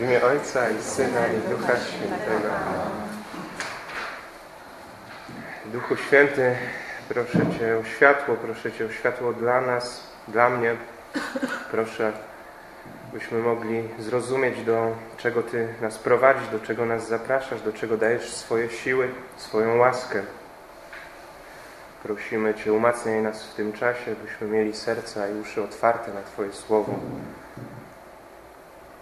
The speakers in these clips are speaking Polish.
W imię Ojca i Syna i Ducha Świętego. Duchu Święty, proszę Cię o światło, proszę Cię o światło dla nas, dla mnie. Proszę, byśmy mogli zrozumieć, do czego Ty nas prowadzisz, do czego nas zapraszasz, do czego dajesz swoje siły, swoją łaskę. Prosimy Cię, umacniaj nas w tym czasie, byśmy mieli serca i uszy otwarte na Twoje Słowo.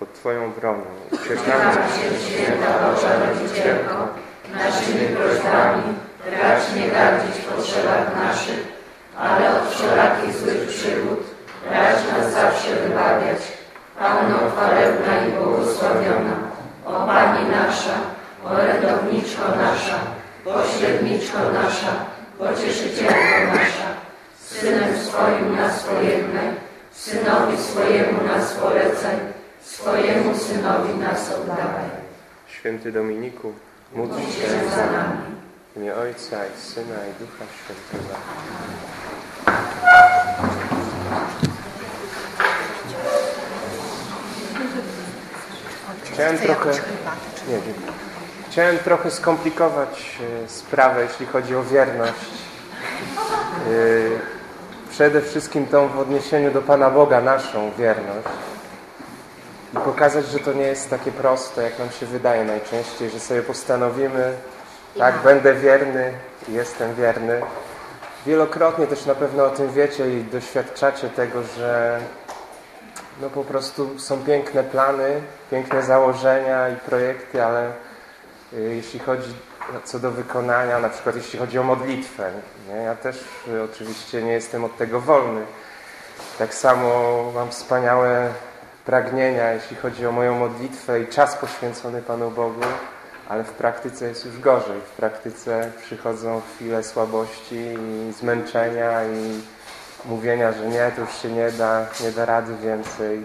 Pod Twoją bronią uciekamy się święta Boża Rodzicielko, naszymi prośbami racz nie gardzić potrzebach naszych, ale od wszelakich złych przygód racz nas zawsze wybawiać. Panno chwalebna i błogosławiona, o Pani nasza, orędowniczko nasza, pośredniczko nasza, pocieszycielko nasza, Synem swoim nas pojednaj, Synowi swojemu nas polecaj, swojemu Synowi nas oddawaj. Święty Dominiku, módl się za nami. w imię Ojca i Syna i Ducha Świętego. Chciałem trochę, nie, dziękuję. Chciałem trochę skomplikować e, sprawę, jeśli chodzi o wierność. E, Przede wszystkim tą w odniesieniu do Pana Boga, naszą wierność. I pokazać, że to nie jest takie proste, jak nam się wydaje najczęściej, że sobie postanowimy, tak, będę wierny, jestem wierny. Wielokrotnie też na pewno o tym wiecie i doświadczacie tego, że no po prostu są piękne plany, piękne założenia i projekty, ale y, jeśli chodzi co do wykonania, na przykład jeśli chodzi o modlitwę, nie? ja też y, oczywiście nie jestem od tego wolny. Tak samo mam wspaniałe pragnienia, jeśli chodzi o moją modlitwę i czas poświęcony Panu Bogu, ale w praktyce jest już gorzej. W praktyce przychodzą chwile słabości i zmęczenia i mówienia, że nie, to już się nie da, nie da rady więcej.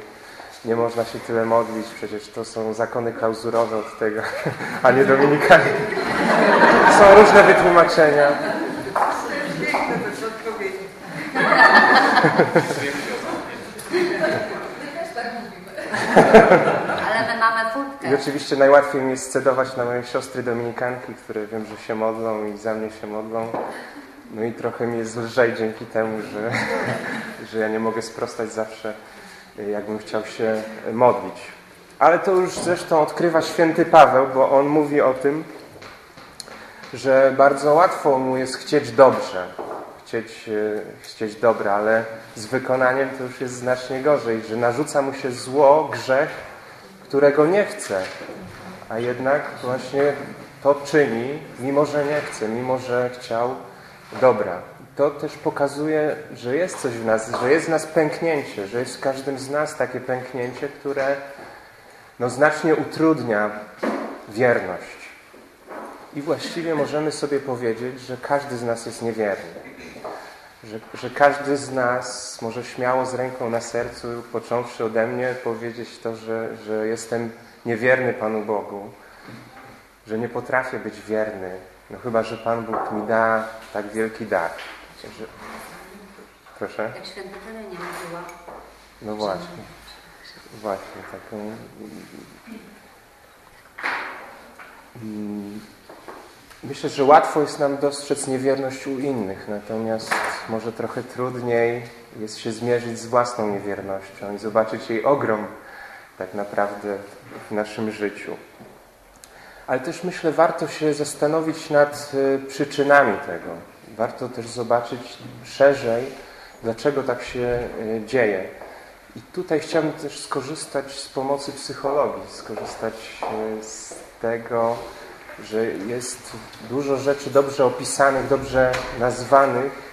Nie można się tyle modlić, przecież to są zakony klauzurowe od tego, a nie dominikanie. Są różne wytłumaczenia. Ale my mamy furtkę. I oczywiście najłatwiej mi jest scedować na moje siostry dominikanki, które wiem, że się modlą i za mnie się modlą. No i trochę mi jest lżej dzięki temu, że, że ja nie mogę sprostać zawsze, jakbym chciał się modlić. Ale to już zresztą odkrywa święty Paweł, bo on mówi o tym, że bardzo łatwo mu jest chcieć dobrze, chcieć, e, chcieć dobre, ale z wykonaniem to już jest znacznie gorzej, że narzuca mu się zło, grzech, którego nie chce, a jednak właśnie to czyni, mimo że nie chce, mimo że chciał dobra. To też pokazuje, że jest coś w nas, że jest w nas pęknięcie, że jest w każdym z nas takie pęknięcie, które no, znacznie utrudnia wierność. I właściwie możemy sobie powiedzieć, że każdy z nas jest niewierny. Że, że każdy z nas może śmiało z ręką na sercu, począwszy ode mnie, powiedzieć to, że, że jestem niewierny Panu Bogu, że nie potrafię być wierny, no chyba, że Pan Bóg mi da tak wielki dar. Że... Proszę? Jak święta Helena mówiła. No właśnie. Właśnie, taką... Mm, Myślę, że łatwo jest nam dostrzec niewierność u innych, natomiast może trochę trudniej jest się zmierzyć z własną niewiernością i zobaczyć jej ogrom tak naprawdę w naszym życiu. Ale też myślę, warto się zastanowić nad y, przyczynami tego. Warto też zobaczyć szerzej, dlaczego tak się y, dzieje. I tutaj chciałbym też skorzystać z pomocy psychologii, skorzystać y, z tego, że jest dużo rzeczy dobrze opisanych, dobrze nazwanych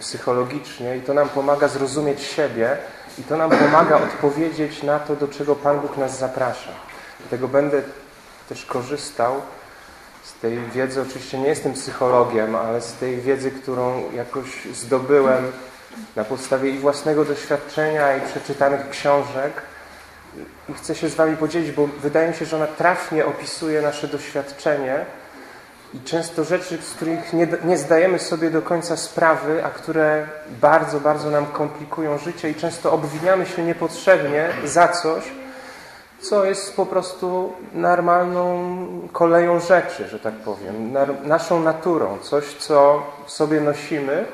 psychologicznie i to nam pomaga zrozumieć siebie i to nam pomaga odpowiedzieć na to, do czego Pan Bóg nas zaprasza. Dlatego będę też korzystał z tej wiedzy, oczywiście nie jestem psychologiem, ale z tej wiedzy, którą jakoś zdobyłem na podstawie i własnego doświadczenia, i przeczytanych książek. I chcę się z Wami podzielić, bo wydaje mi się, że ona trafnie opisuje nasze doświadczenie i często rzeczy, z których nie, nie zdajemy sobie do końca sprawy, a które bardzo, bardzo nam komplikują życie i często obwiniamy się niepotrzebnie za coś, co jest po prostu normalną koleją rzeczy, że tak powiem, naszą naturą, coś, co sobie nosimy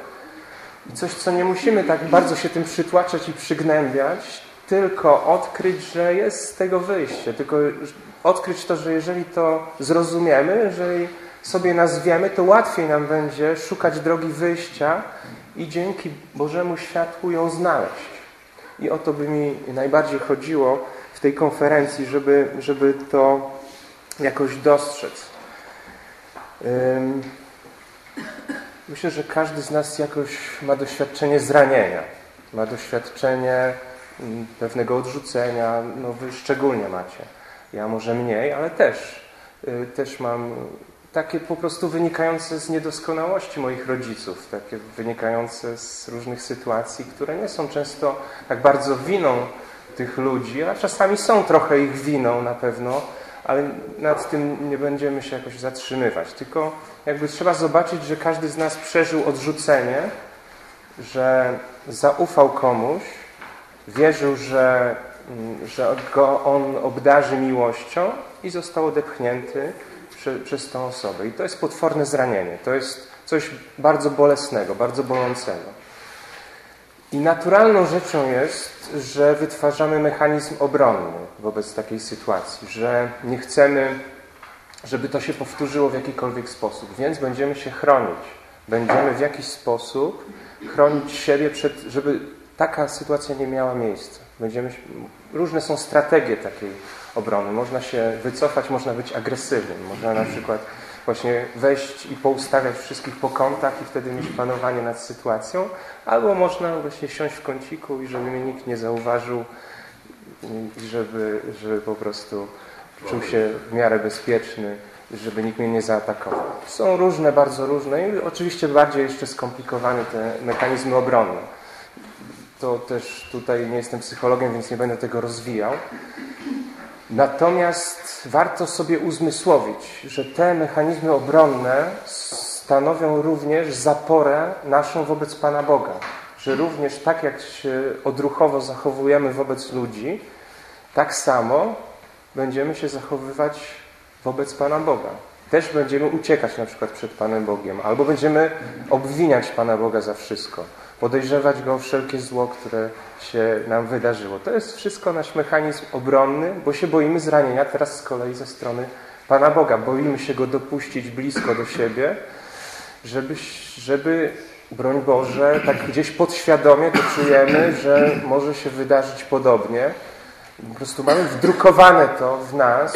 i coś, co nie musimy tak bardzo się tym przytłaczać i przygnębiać, tylko odkryć, że jest z tego wyjście, tylko odkryć to, że jeżeli to zrozumiemy, jeżeli sobie nazwiemy, to łatwiej nam będzie szukać drogi wyjścia i dzięki Bożemu światłu ją znaleźć. I o to by mi najbardziej chodziło w tej konferencji, żeby, żeby to jakoś dostrzec. Myślę, że każdy z nas jakoś ma doświadczenie zranienia, ma doświadczenie pewnego odrzucenia, no wy szczególnie macie. Ja może mniej, ale też, y, też mam takie po prostu wynikające z niedoskonałości moich rodziców, takie wynikające z różnych sytuacji, które nie są często tak bardzo winą tych ludzi, a czasami są trochę ich winą na pewno, ale nad tym nie będziemy się jakoś zatrzymywać. Tylko jakby trzeba zobaczyć, że każdy z nas przeżył odrzucenie, że zaufał komuś, wierzył, że, mm, że go on obdarzy miłością i został odepchnięty prze, przez tą osobę. I to jest potworne zranienie. To jest coś bardzo bolesnego, bardzo bolącego. I naturalną rzeczą jest, że wytwarzamy mechanizm obronny wobec takiej sytuacji, że nie chcemy, żeby to się powtórzyło w jakikolwiek sposób, więc będziemy się chronić. Będziemy w jakiś sposób chronić siebie przed, żeby taka sytuacja nie miała miejsca. Będziemy, różne są strategie takiej obrony. Można się wycofać, można być agresywnym. Można na przykład właśnie wejść i poustawiać wszystkich po kątach i wtedy mieć panowanie nad sytuacją, albo można właśnie siąść w kąciku i żeby mnie nikt nie zauważył i żeby, żeby po prostu czuł się w miarę bezpieczny, żeby nikt mnie nie zaatakował. Są różne, bardzo różne i oczywiście bardziej jeszcze skomplikowane te mechanizmy obronne. To też tutaj nie jestem psychologiem, więc nie będę tego rozwijał. Natomiast warto sobie uzmysłowić, że te mechanizmy obronne stanowią również zaporę naszą wobec Pana Boga. Że również tak jak się odruchowo zachowujemy wobec ludzi, tak samo będziemy się zachowywać wobec Pana Boga. Też będziemy uciekać na przykład przed Panem Bogiem, albo będziemy obwiniać Pana Boga za wszystko podejrzewać Go o wszelkie zło, które się nam wydarzyło. To jest wszystko nasz mechanizm obronny, bo się boimy zranienia teraz z kolei ze strony Pana Boga. Boimy się Go dopuścić blisko do siebie, żeby, żeby broń Boże, tak gdzieś podświadomie to czujemy, że może się wydarzyć podobnie. Po prostu mamy wdrukowane to w nas,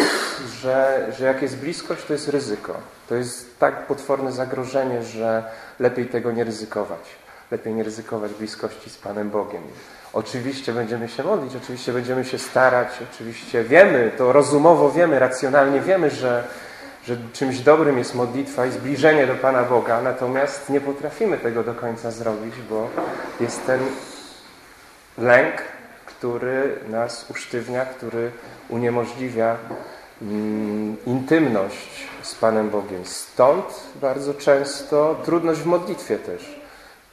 że, że jak jest bliskość, to jest ryzyko. To jest tak potworne zagrożenie, że lepiej tego nie ryzykować lepiej nie ryzykować bliskości z Panem Bogiem. Oczywiście będziemy się modlić, oczywiście będziemy się starać, oczywiście wiemy, to rozumowo wiemy, racjonalnie wiemy, że, że czymś dobrym jest modlitwa i zbliżenie do Pana Boga, natomiast nie potrafimy tego do końca zrobić, bo jest ten lęk, który nas usztywnia, który uniemożliwia mm, intymność z Panem Bogiem. Stąd bardzo często trudność w modlitwie też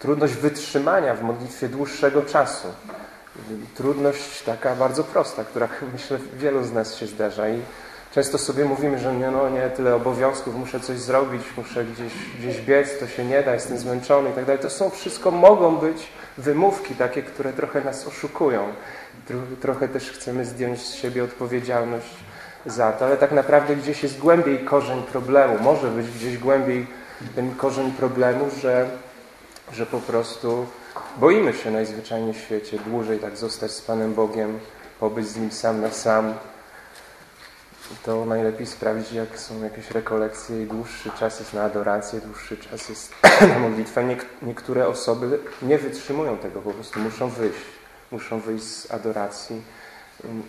trudność wytrzymania w modlitwie dłuższego czasu. Trudność taka bardzo prosta, która myślę wielu z nas się zdarza i często sobie mówimy, że nie, no, nie tyle obowiązków, muszę coś zrobić, muszę gdzieś, gdzieś biec, to się nie da, jestem zmęczony i tak dalej. To są wszystko, mogą być wymówki takie, które trochę nas oszukują. Trochę też chcemy zdjąć z siebie odpowiedzialność za to, ale tak naprawdę gdzieś jest głębiej korzeń problemu. Może być gdzieś głębiej ten korzeń problemu, że że po prostu boimy się najzwyczajniej w świecie dłużej tak zostać z Panem Bogiem, pobyć z Nim sam na sam. To najlepiej sprawdzić, jak są jakieś rekolekcje i dłuższy czas jest na adorację, dłuższy czas jest na modlitwę. niektóre osoby nie wytrzymują tego, po prostu muszą wyjść. Muszą wyjść z adoracji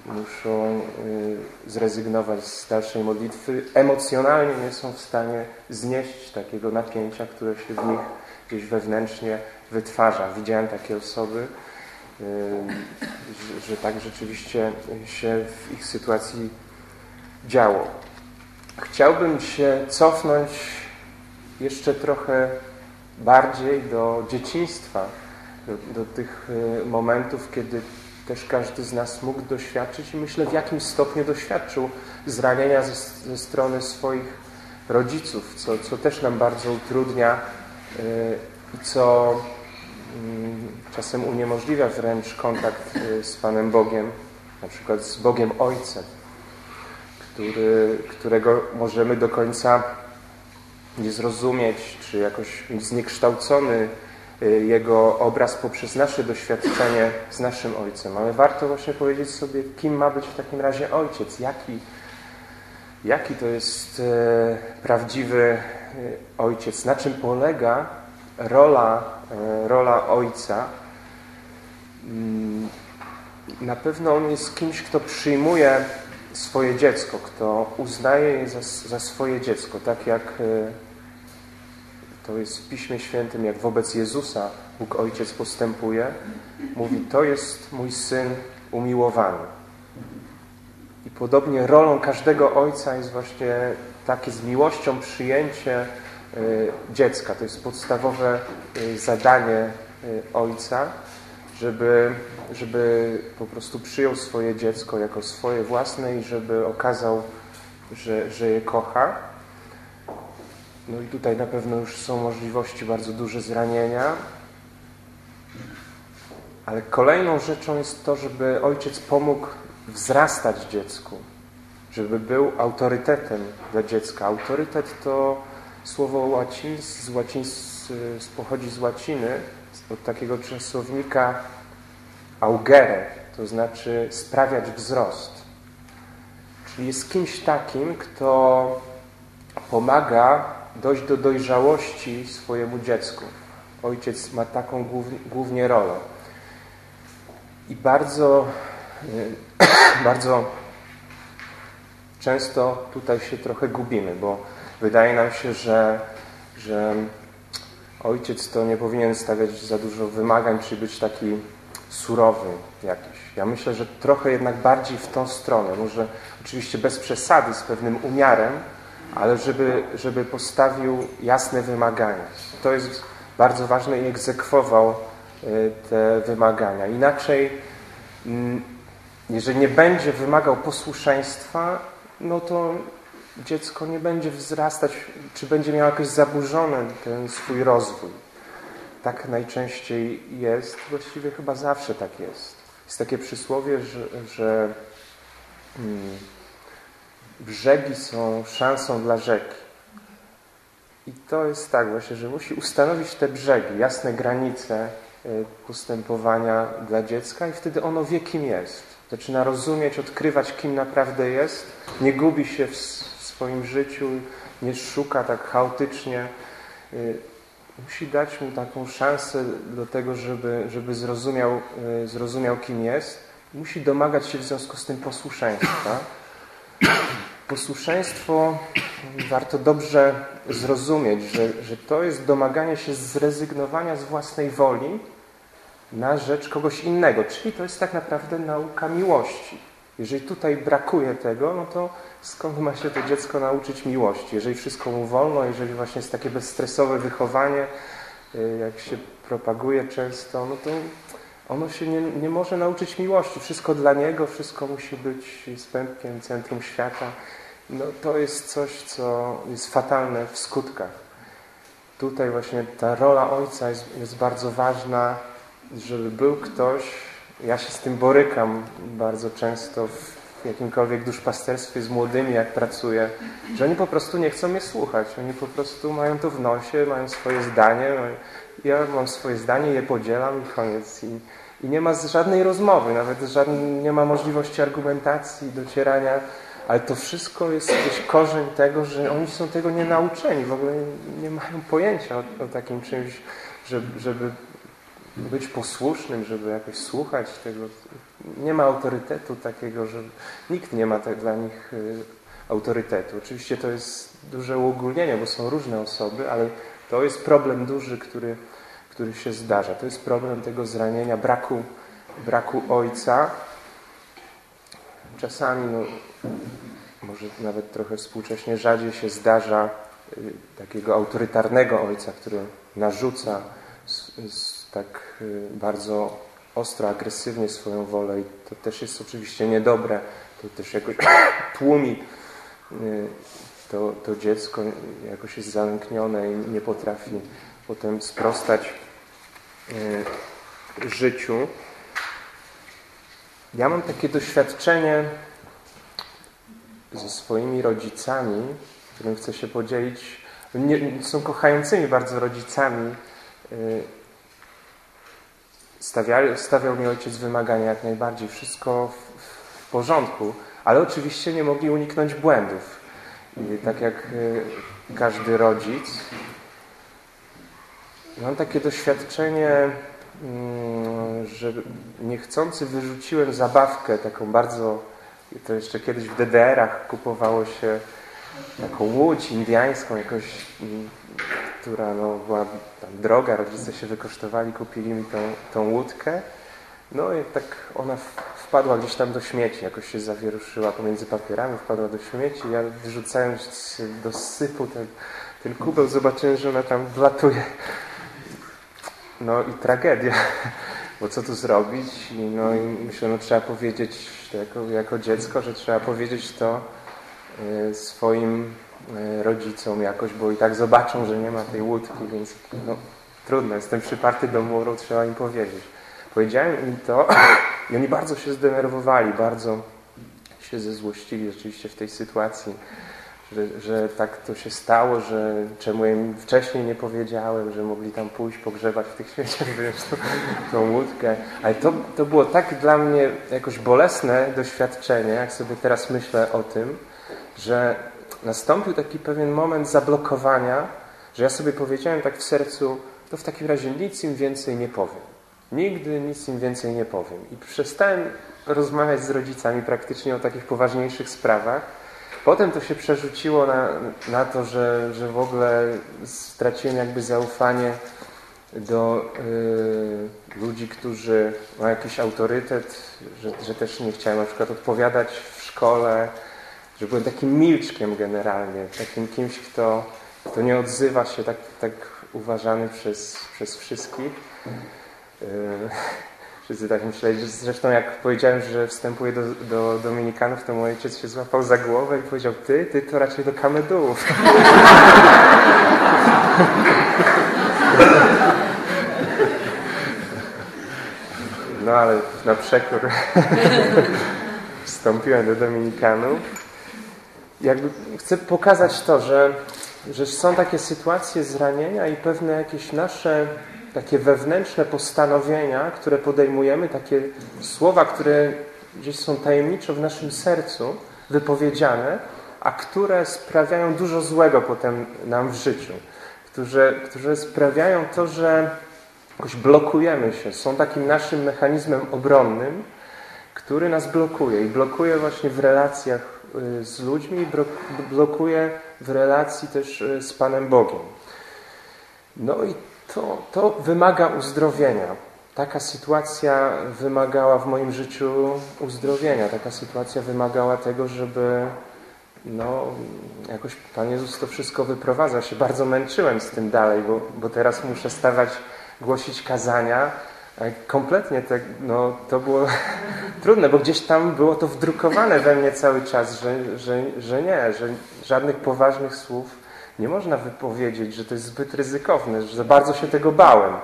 muszą y, zrezygnować z dalszej modlitwy. Emocjonalnie nie są w stanie znieść takiego napięcia, które się w nich gdzieś wewnętrznie wytwarza. Widziałem takie osoby, y, że, że tak rzeczywiście się w ich sytuacji działo. Chciałbym się cofnąć jeszcze trochę bardziej do dzieciństwa, do, do tych y, momentów, kiedy też każdy z nas mógł doświadczyć i myślę w jakim stopniu doświadczył zranienia ze, ze strony swoich rodziców, co, co też nam bardzo utrudnia i co yy, czasem uniemożliwia wręcz kontakt yy, z Panem Bogiem, na przykład z Bogiem Ojcem, który, którego możemy do końca nie zrozumieć, czy jakoś zniekształcony Y, jego obraz poprzez nasze doświadczenie z naszym Ojcem. Ale warto właśnie powiedzieć sobie, kim ma być w takim razie Ojciec, jaki, jaki to jest e, prawdziwy Ojciec, na czym polega rola, e, rola Ojca. Mm, na pewno On jest kimś, kto przyjmuje swoje dziecko, kto uznaje je za, za swoje dziecko, tak jak to jest w Piśmie Świętym, jak wobec Jezusa Bóg Ojciec postępuje. Mówi, to jest mój Syn umiłowany. I podobnie rolą każdego ojca jest właśnie takie z miłością przyjęcie y, dziecka. To jest podstawowe y, zadanie y, ojca, żeby, żeby po prostu przyjął swoje dziecko jako swoje własne i żeby okazał, że, że je kocha. No i tutaj na pewno już są możliwości bardzo duże zranienia. Ale kolejną rzeczą jest to, żeby ojciec pomógł wzrastać dziecku, żeby był autorytetem dla dziecka. Autorytet to słowo łacińskie, z łacińs, pochodzi z łaciny, od takiego czasownika augere, to znaczy sprawiać wzrost. Czyli jest kimś takim, kto pomaga dojść do dojrzałości swojemu dziecku. Ojciec ma taką głównie rolę. I bardzo, e, bardzo często tutaj się trochę gubimy, bo wydaje nam się, że, że ojciec to nie powinien stawiać za dużo wymagań, czy być taki surowy jakiś. Ja myślę, że trochę jednak bardziej w tą stronę. Może oczywiście bez przesady, z pewnym umiarem, ale żeby, żeby postawił jasne wymagania. To jest bardzo ważne i egzekwował e, te wymagania. Inaczej, mm, jeżeli nie będzie wymagał posłuszeństwa, no to dziecko nie będzie wzrastać, czy będzie miało jakoś zaburzony ten swój rozwój. Tak najczęściej jest, właściwie chyba zawsze tak jest. Jest takie przysłowie, że, że hmm, brzegi są szansą dla rzeki. I to jest tak właśnie, że musi ustanowić te brzegi, jasne granice e, postępowania dla dziecka i wtedy ono wie, kim jest. Zaczyna rozumieć, odkrywać, kim naprawdę jest. Nie gubi się w swoim życiu, nie szuka tak chaotycznie. E, musi dać mu taką szansę do tego, żeby, żeby zrozumiał, e, zrozumiał, kim jest. Musi domagać się w związku z tym posłuszeństwa. Posłuszeństwo warto dobrze zrozumieć, że, że to jest domaganie się zrezygnowania z własnej woli na rzecz kogoś innego. Czyli to jest tak naprawdę nauka miłości. Jeżeli tutaj brakuje tego, no to skąd ma się to dziecko nauczyć miłości? Jeżeli wszystko mu wolno, jeżeli właśnie jest takie bezstresowe wychowanie, y, jak się propaguje często, no to ono się nie, nie może nauczyć miłości. Wszystko dla niego, wszystko musi być spędkiem centrum świata. No, to jest coś, co jest fatalne w skutkach. Tutaj właśnie ta rola ojca jest, jest bardzo ważna, żeby był ktoś, ja się z tym borykam bardzo często w jakimkolwiek duszpasterstwie z młodymi, jak pracuję, że oni po prostu nie chcą mnie słuchać. Oni po prostu mają to w nosie, mają swoje zdanie. Ja mam swoje zdanie, je podzielam i koniec. I, i nie ma żadnej rozmowy, nawet żadnej, nie ma możliwości argumentacji, docierania ale to wszystko jest jakiś korzeń tego, że oni są tego nie nauczeni, w ogóle nie mają pojęcia o, o takim czymś, żeby, żeby być posłusznym, żeby jakoś słuchać tego. Nie ma autorytetu takiego, że nikt nie ma tak dla nich y, autorytetu. Oczywiście to jest duże uogólnienie, bo są różne osoby, ale to jest problem duży, który, który się zdarza. To jest problem tego zranienia, braku, braku ojca. Czasami, no, może nawet trochę współcześnie rzadziej się zdarza y, takiego autorytarnego ojca, który narzuca tak y, bardzo ostro, agresywnie swoją wolę i to też jest oczywiście niedobre. To też jakoś tłumi y, to, to dziecko, jakoś jest zamknione i nie potrafi potem sprostać y, życiu. Ja mam takie doświadczenie ze swoimi rodzicami, którym chcę się podzielić. Nie, są kochającymi bardzo rodzicami, Stawiał, stawiał mi ojciec wymagania jak najbardziej, wszystko w, w porządku, ale oczywiście nie mogli uniknąć błędów. I tak jak y, każdy rodzic, mam takie doświadczenie, mm, że niechcący wyrzuciłem zabawkę taką bardzo, to jeszcze kiedyś w DDR-ach kupowało się taką łódź indiańską, jakoś która no, była tam droga, rodzice się wykosztowali, kupili mi tą, tą łódkę. No i tak ona wpadła gdzieś tam do śmieci, jakoś się zawieruszyła pomiędzy papierami, wpadła do śmieci. Ja wyrzucając do sypu ten, ten kubeł, zobaczyłem, że ona tam wlatuje. No i tragedia, bo co tu zrobić? No i myślę, no trzeba powiedzieć jako, jako dziecko, że trzeba powiedzieć to swoim E, rodzicom jakoś, bo i tak zobaczą, że nie ma tej łódki, więc no, trudno, jestem przyparty do muru, trzeba im powiedzieć. Powiedziałem im to i oni bardzo się zdenerwowali, bardzo się zezłościli rzeczywiście w tej sytuacji, że, że tak to się stało, że czemu im wcześniej nie powiedziałem, że mogli tam pójść, pogrzebać w tych śmieciach, tą, tą łódkę. Ale to, to było tak dla mnie jakoś bolesne doświadczenie, jak sobie teraz myślę o tym, że nastąpił taki pewien moment zablokowania, że ja sobie powiedziałem tak w sercu, to w takim razie nic im więcej nie powiem. Nigdy nic im więcej nie powiem. I przestałem rozmawiać z rodzicami praktycznie o takich poważniejszych sprawach. Potem to się przerzuciło na, na to, że, że w ogóle straciłem jakby zaufanie do y, ludzi, którzy mają jakiś autorytet, że, że też nie chciałem na przykład odpowiadać w szkole, że byłem takim milczkiem generalnie, takim kimś, kto, kto nie odzywa się, tak, tak uważany przez, przez wszystkich. Yy, wszyscy tak myśleli, zresztą jak powiedziałem, że wstępuję do, do Dominikanów, to mój ojciec się złapał za głowę i powiedział, ty, ty to raczej do kamedułów. No ale na przekór wstąpiłem do Dominikanów jakby chcę pokazać to, że, że są takie sytuacje zranienia i pewne jakieś nasze takie wewnętrzne postanowienia, które podejmujemy, takie słowa, które gdzieś są tajemniczo w naszym sercu wypowiedziane, a które sprawiają dużo złego potem nam w życiu. Które, które sprawiają to, że jakoś blokujemy się. Są takim naszym mechanizmem obronnym, który nas blokuje i blokuje właśnie w relacjach z ludźmi, blokuje w relacji też y, z Panem Bogiem. No i to, to wymaga uzdrowienia. Taka sytuacja wymagała w moim życiu uzdrowienia. Taka sytuacja wymagała tego, żeby no, jakoś Pan Jezus to wszystko wyprowadza. Się bardzo męczyłem z tym dalej, bo, bo teraz muszę stawać, głosić kazania, Kompletnie tak, no, to było trudne, bo gdzieś tam było to wdrukowane we mnie cały czas, że, że, że nie, że żadnych poważnych słów nie można wypowiedzieć, że to jest zbyt ryzykowne, że za bardzo się tego bałem.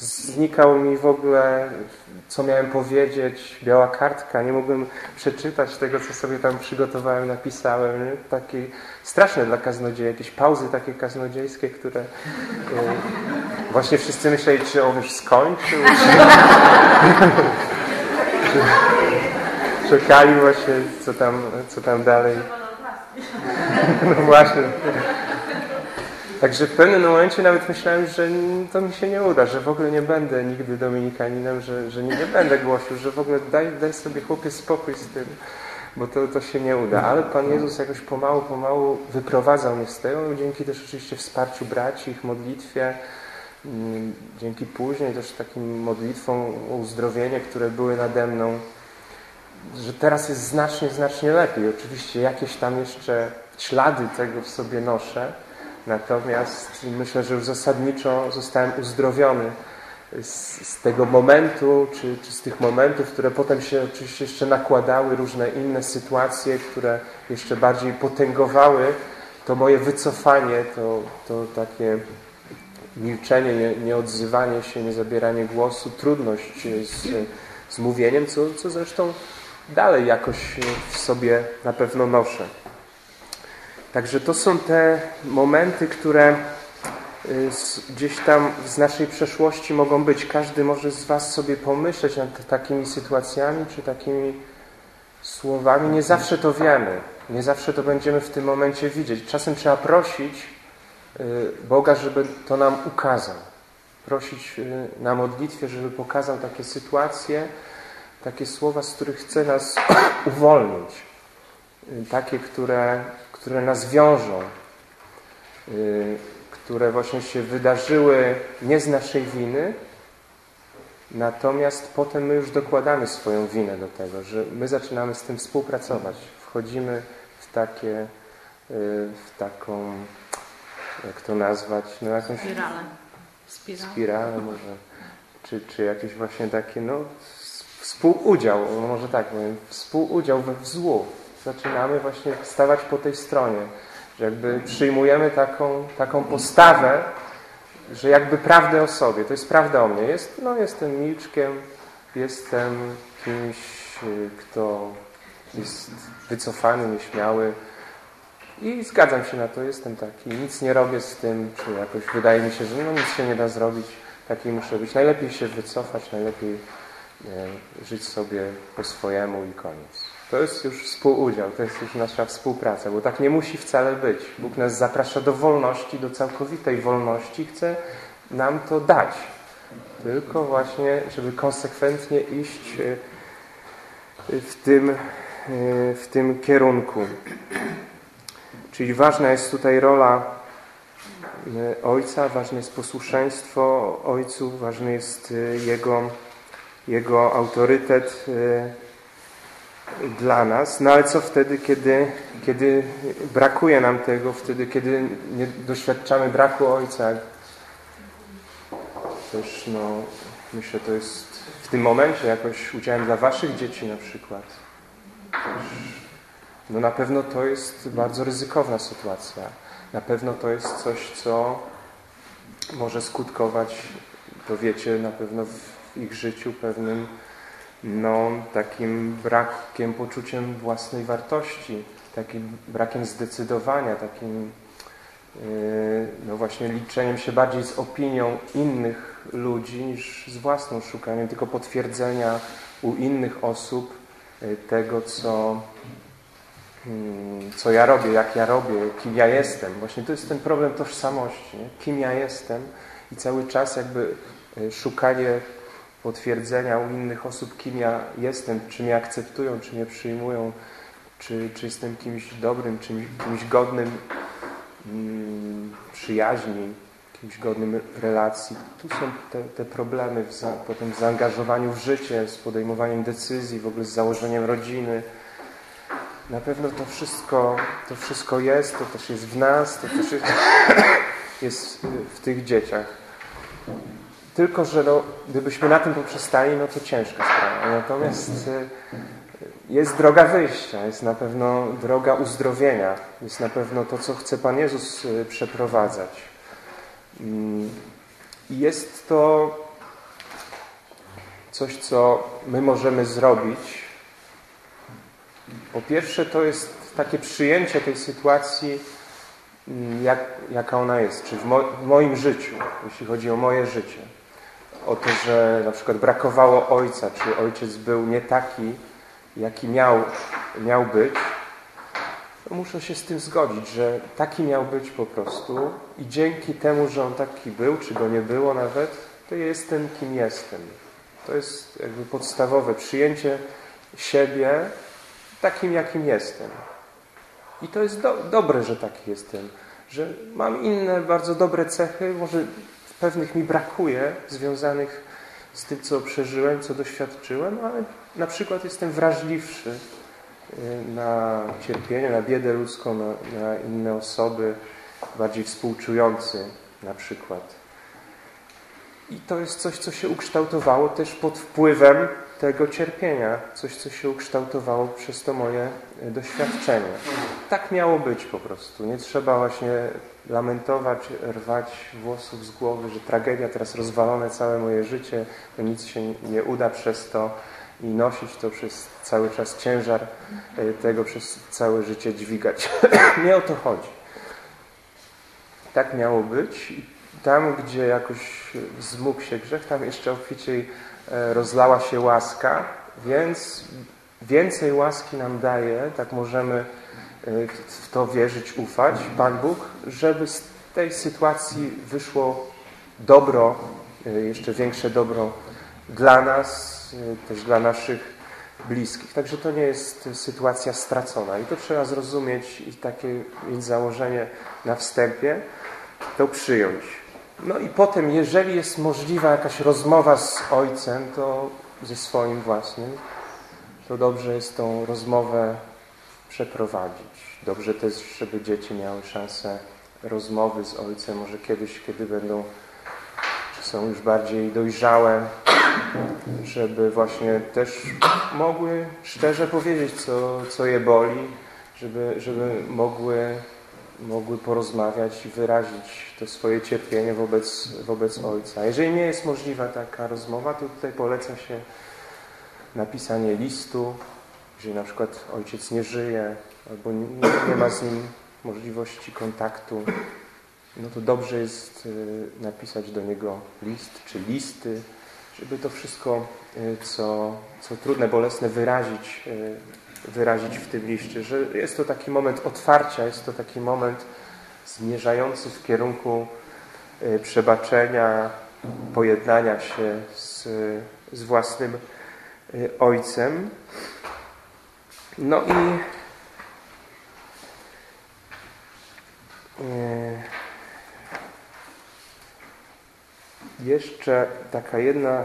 Znikało mi w ogóle, co miałem powiedzieć, biała kartka, nie mogłem przeczytać tego, co sobie tam przygotowałem, napisałem. Nie? Takie straszne dla kaznodziei, jakieś pauzy takie kaznodziejskie, które... Yy, Właśnie wszyscy myśleli, czy on już skończył. Czy, czekali właśnie, co tam, co tam dalej. No właśnie. Także w pewnym momencie nawet myślałem, że to mi się nie uda, że w ogóle nie będę nigdy dominikaninem, że, że nie, będę głosił, że w ogóle daj, daj sobie chłopie spokój z tym, bo to, to się nie uda. Ale Pan Jezus jakoś pomału, pomału wyprowadzał mnie z tego, dzięki też oczywiście wsparciu braci, ich modlitwie, mm, dzięki później też takim modlitwom o uzdrowienie, które były nade mną, że teraz jest znacznie, znacznie lepiej. Oczywiście jakieś tam jeszcze ślady tego w sobie noszę, natomiast myślę, że już zasadniczo zostałem uzdrowiony z, z tego momentu, czy, czy z tych momentów, które potem się oczywiście jeszcze nakładały, różne inne sytuacje, które jeszcze bardziej potęgowały to moje wycofanie, to, to takie milczenie, nie, nieodzywanie się, niezabieranie głosu, trudność z, z mówieniem, co, co zresztą dalej jakoś w sobie na pewno noszę. Także to są te momenty, które y, gdzieś tam z naszej przeszłości mogą być. Każdy może z Was sobie pomyśleć nad takimi sytuacjami czy takimi słowami. Nie zawsze to wiemy. Nie zawsze to będziemy w tym momencie widzieć. Czasem trzeba prosić y, Boga, żeby to nam ukazał. Prosić y, na modlitwie, żeby pokazał takie sytuacje, takie słowa, z których chce nas uwolnić. Takie, które które nas wiążą, y, które właśnie się wydarzyły nie z naszej winy, natomiast potem my już dokładamy swoją winę do tego, że my zaczynamy z tym współpracować. Wchodzimy w takie, y, w taką, jak to nazwać, no jakąś... Spiralę. Spiralę, spiralę może. Czy, czy jakieś właśnie takie, no, współudział, może tak powiem, współudział we złu, zaczynamy właśnie stawać po tej stronie, że jakby przyjmujemy taką, taką postawę, że jakby prawdę o sobie, to jest prawda o mnie. Jest, no jestem milczkiem, jestem kimś, y, kto jest wycofany, nieśmiały i zgadzam się na to, jestem taki, nic nie robię z tym, czy jakoś wydaje mi się, że no nic się nie da zrobić, taki muszę być. Najlepiej się wycofać, najlepiej e, żyć sobie po swojemu i koniec. To jest już współudział, to jest już nasza współpraca, bo tak nie musi wcale być. Bóg nas zaprasza do wolności, do całkowitej wolności, chce nam to dać. Tylko właśnie, żeby konsekwentnie iść e, w tym, e, w tym kierunku. Czyli ważna jest tutaj rola e, Ojca, ważne jest posłuszeństwo Ojcu, ważny jest Jego, jego autorytet dla nas. No ale co wtedy, kiedy, kiedy brakuje nam tego, wtedy, kiedy nie doświadczamy braku Ojca? Też, no, myślę, to jest w tym momencie jakoś udziałem dla Waszych dzieci na przykład. Też, no na pewno to jest bardzo ryzykowna sytuacja. Na pewno to jest coś, co może skutkować, to wiecie, na pewno w ich życiu pewnym no, takim brakiem poczuciem własnej wartości, takim brakiem zdecydowania, takim yy, no właśnie liczeniem się bardziej z opinią innych ludzi niż z własną szukaniem tylko potwierdzenia u innych osób yy, tego, co, yy, co ja robię, jak ja robię, kim ja jestem. Właśnie to jest ten problem tożsamości, nie? kim ja jestem i cały czas jakby szukanie potwierdzenia u innych osób, kim ja jestem, czy mnie akceptują, czy mnie przyjmują, czy, czy jestem kimś dobrym, czymś, kimś godnym mm, przyjaźni, kimś godnym relacji. Tu są te, te problemy w za, potem w zaangażowaniu w życie, z podejmowaniem decyzji, w ogóle z założeniem rodziny. Na pewno to wszystko, to wszystko jest, to też jest w nas, to też jest, jest w tych dzieciach. Tylko, że no, gdybyśmy na tym poprzestali, no to ciężka sprawa. Natomiast y, jest droga wyjścia, jest na pewno droga uzdrowienia, jest na pewno to, co chce Pan Jezus y, przeprowadzać. Mm, I jest to coś, co my możemy zrobić. Po pierwsze, to jest takie przyjęcie tej sytuacji, mm, jak, jaka ona jest, czy w, mo w moim życiu, jeśli chodzi o moje życie o to, że na przykład brakowało ojca, czy ojciec był nie taki, jaki miał, miał być, to muszę się z tym zgodzić, że taki miał być po prostu i dzięki temu, że on taki był, czy go nie było nawet, to jestem kim jestem. To jest jakby podstawowe przyjęcie siebie takim, jakim jestem. I to jest do, dobre, że taki jestem, że mam inne bardzo dobre cechy, może pewnych mi brakuje, związanych z tym, co przeżyłem, co doświadczyłem, ale na przykład jestem wrażliwszy y, na cierpienie, na biedę ludzką, na, na inne osoby, bardziej współczujący na przykład. I to jest coś, co się ukształtowało też pod wpływem tego cierpienia. Coś, co się ukształtowało przez to moje e, doświadczenie. Tak miało być po prostu. Nie trzeba właśnie lamentować, rwać włosów z głowy, że tragedia, teraz rozwalone całe moje życie, to nic się nie uda przez to i nosić to przez cały czas ciężar e, tego przez całe życie dźwigać. nie o to chodzi. Tak miało być tam, gdzie jakoś wzmógł się grzech, tam jeszcze obficiej rozlała się łaska, więc więcej łaski nam daje, tak możemy e, w to wierzyć, ufać, Pan Bóg, żeby z tej sytuacji wyszło dobro, e, jeszcze większe dobro dla nas, też dla naszych bliskich. Także to nie jest sytuacja stracona i to trzeba zrozumieć i takie mieć założenie na wstępie, to przyjąć. No i potem, jeżeli jest możliwa jakaś rozmowa z ojcem, to ze swoim własnym, to dobrze jest tą rozmowę przeprowadzić. Dobrze też, żeby dzieci miały szansę rozmowy z ojcem, może kiedyś, kiedy będą, są już bardziej dojrzałe, żeby właśnie też mogły szczerze powiedzieć, co, co je boli, żeby, żeby mogły mogły porozmawiać i wyrazić to swoje cierpienie wobec, wobec Ojca. Jeżeli nie jest możliwa taka rozmowa, to tutaj poleca się napisanie listu, jeżeli na przykład ojciec nie żyje albo nie, nie ma z nim możliwości kontaktu, no to dobrze jest y, napisać do niego list czy listy, żeby to wszystko, y, co, co trudne, bolesne, wyrazić y, wyrazić w tym liście, że jest to taki moment otwarcia, jest to taki moment zmierzający w kierunku e, przebaczenia, pojednania się z, z własnym e, Ojcem. No i e, jeszcze taka jedna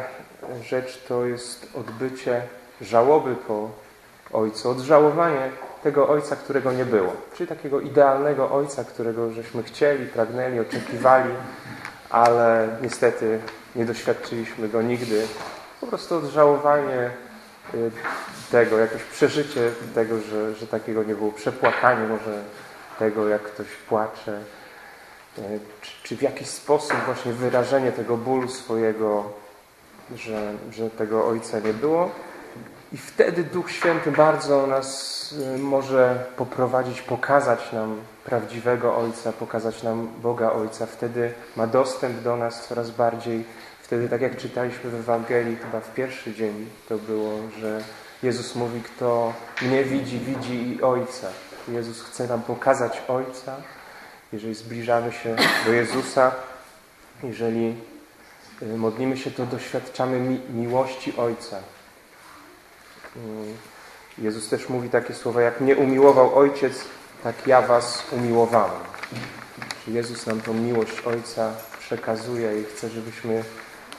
rzecz to jest odbycie żałoby po ojcu, odżałowanie tego ojca, którego nie było. Czyli takiego idealnego ojca, którego żeśmy chcieli, pragnęli, oczekiwali, ale niestety nie doświadczyliśmy go nigdy. Po prostu odżałowanie y, tego, jakieś przeżycie tego, że, że takiego nie było, przepłakanie może tego, jak ktoś płacze, y, czy, czy w jakiś sposób właśnie wyrażenie tego bólu swojego, że, że tego ojca nie było. I wtedy Duch Święty bardzo nas y, może poprowadzić, pokazać nam prawdziwego Ojca, pokazać nam Boga Ojca. Wtedy ma dostęp do nas coraz bardziej. Wtedy, tak jak czytaliśmy w Ewangelii, chyba w pierwszy dzień to było, że Jezus mówi, kto mnie widzi, widzi i Ojca. Jezus chce nam pokazać Ojca. Jeżeli zbliżamy się do Jezusa, jeżeli y, modlimy się, to doświadczamy mi miłości Ojca. Mm. Jezus też mówi takie słowa, jak mnie umiłował Ojciec, tak ja was umiłowałem. Jezus nam tą miłość Ojca przekazuje i chce, żebyśmy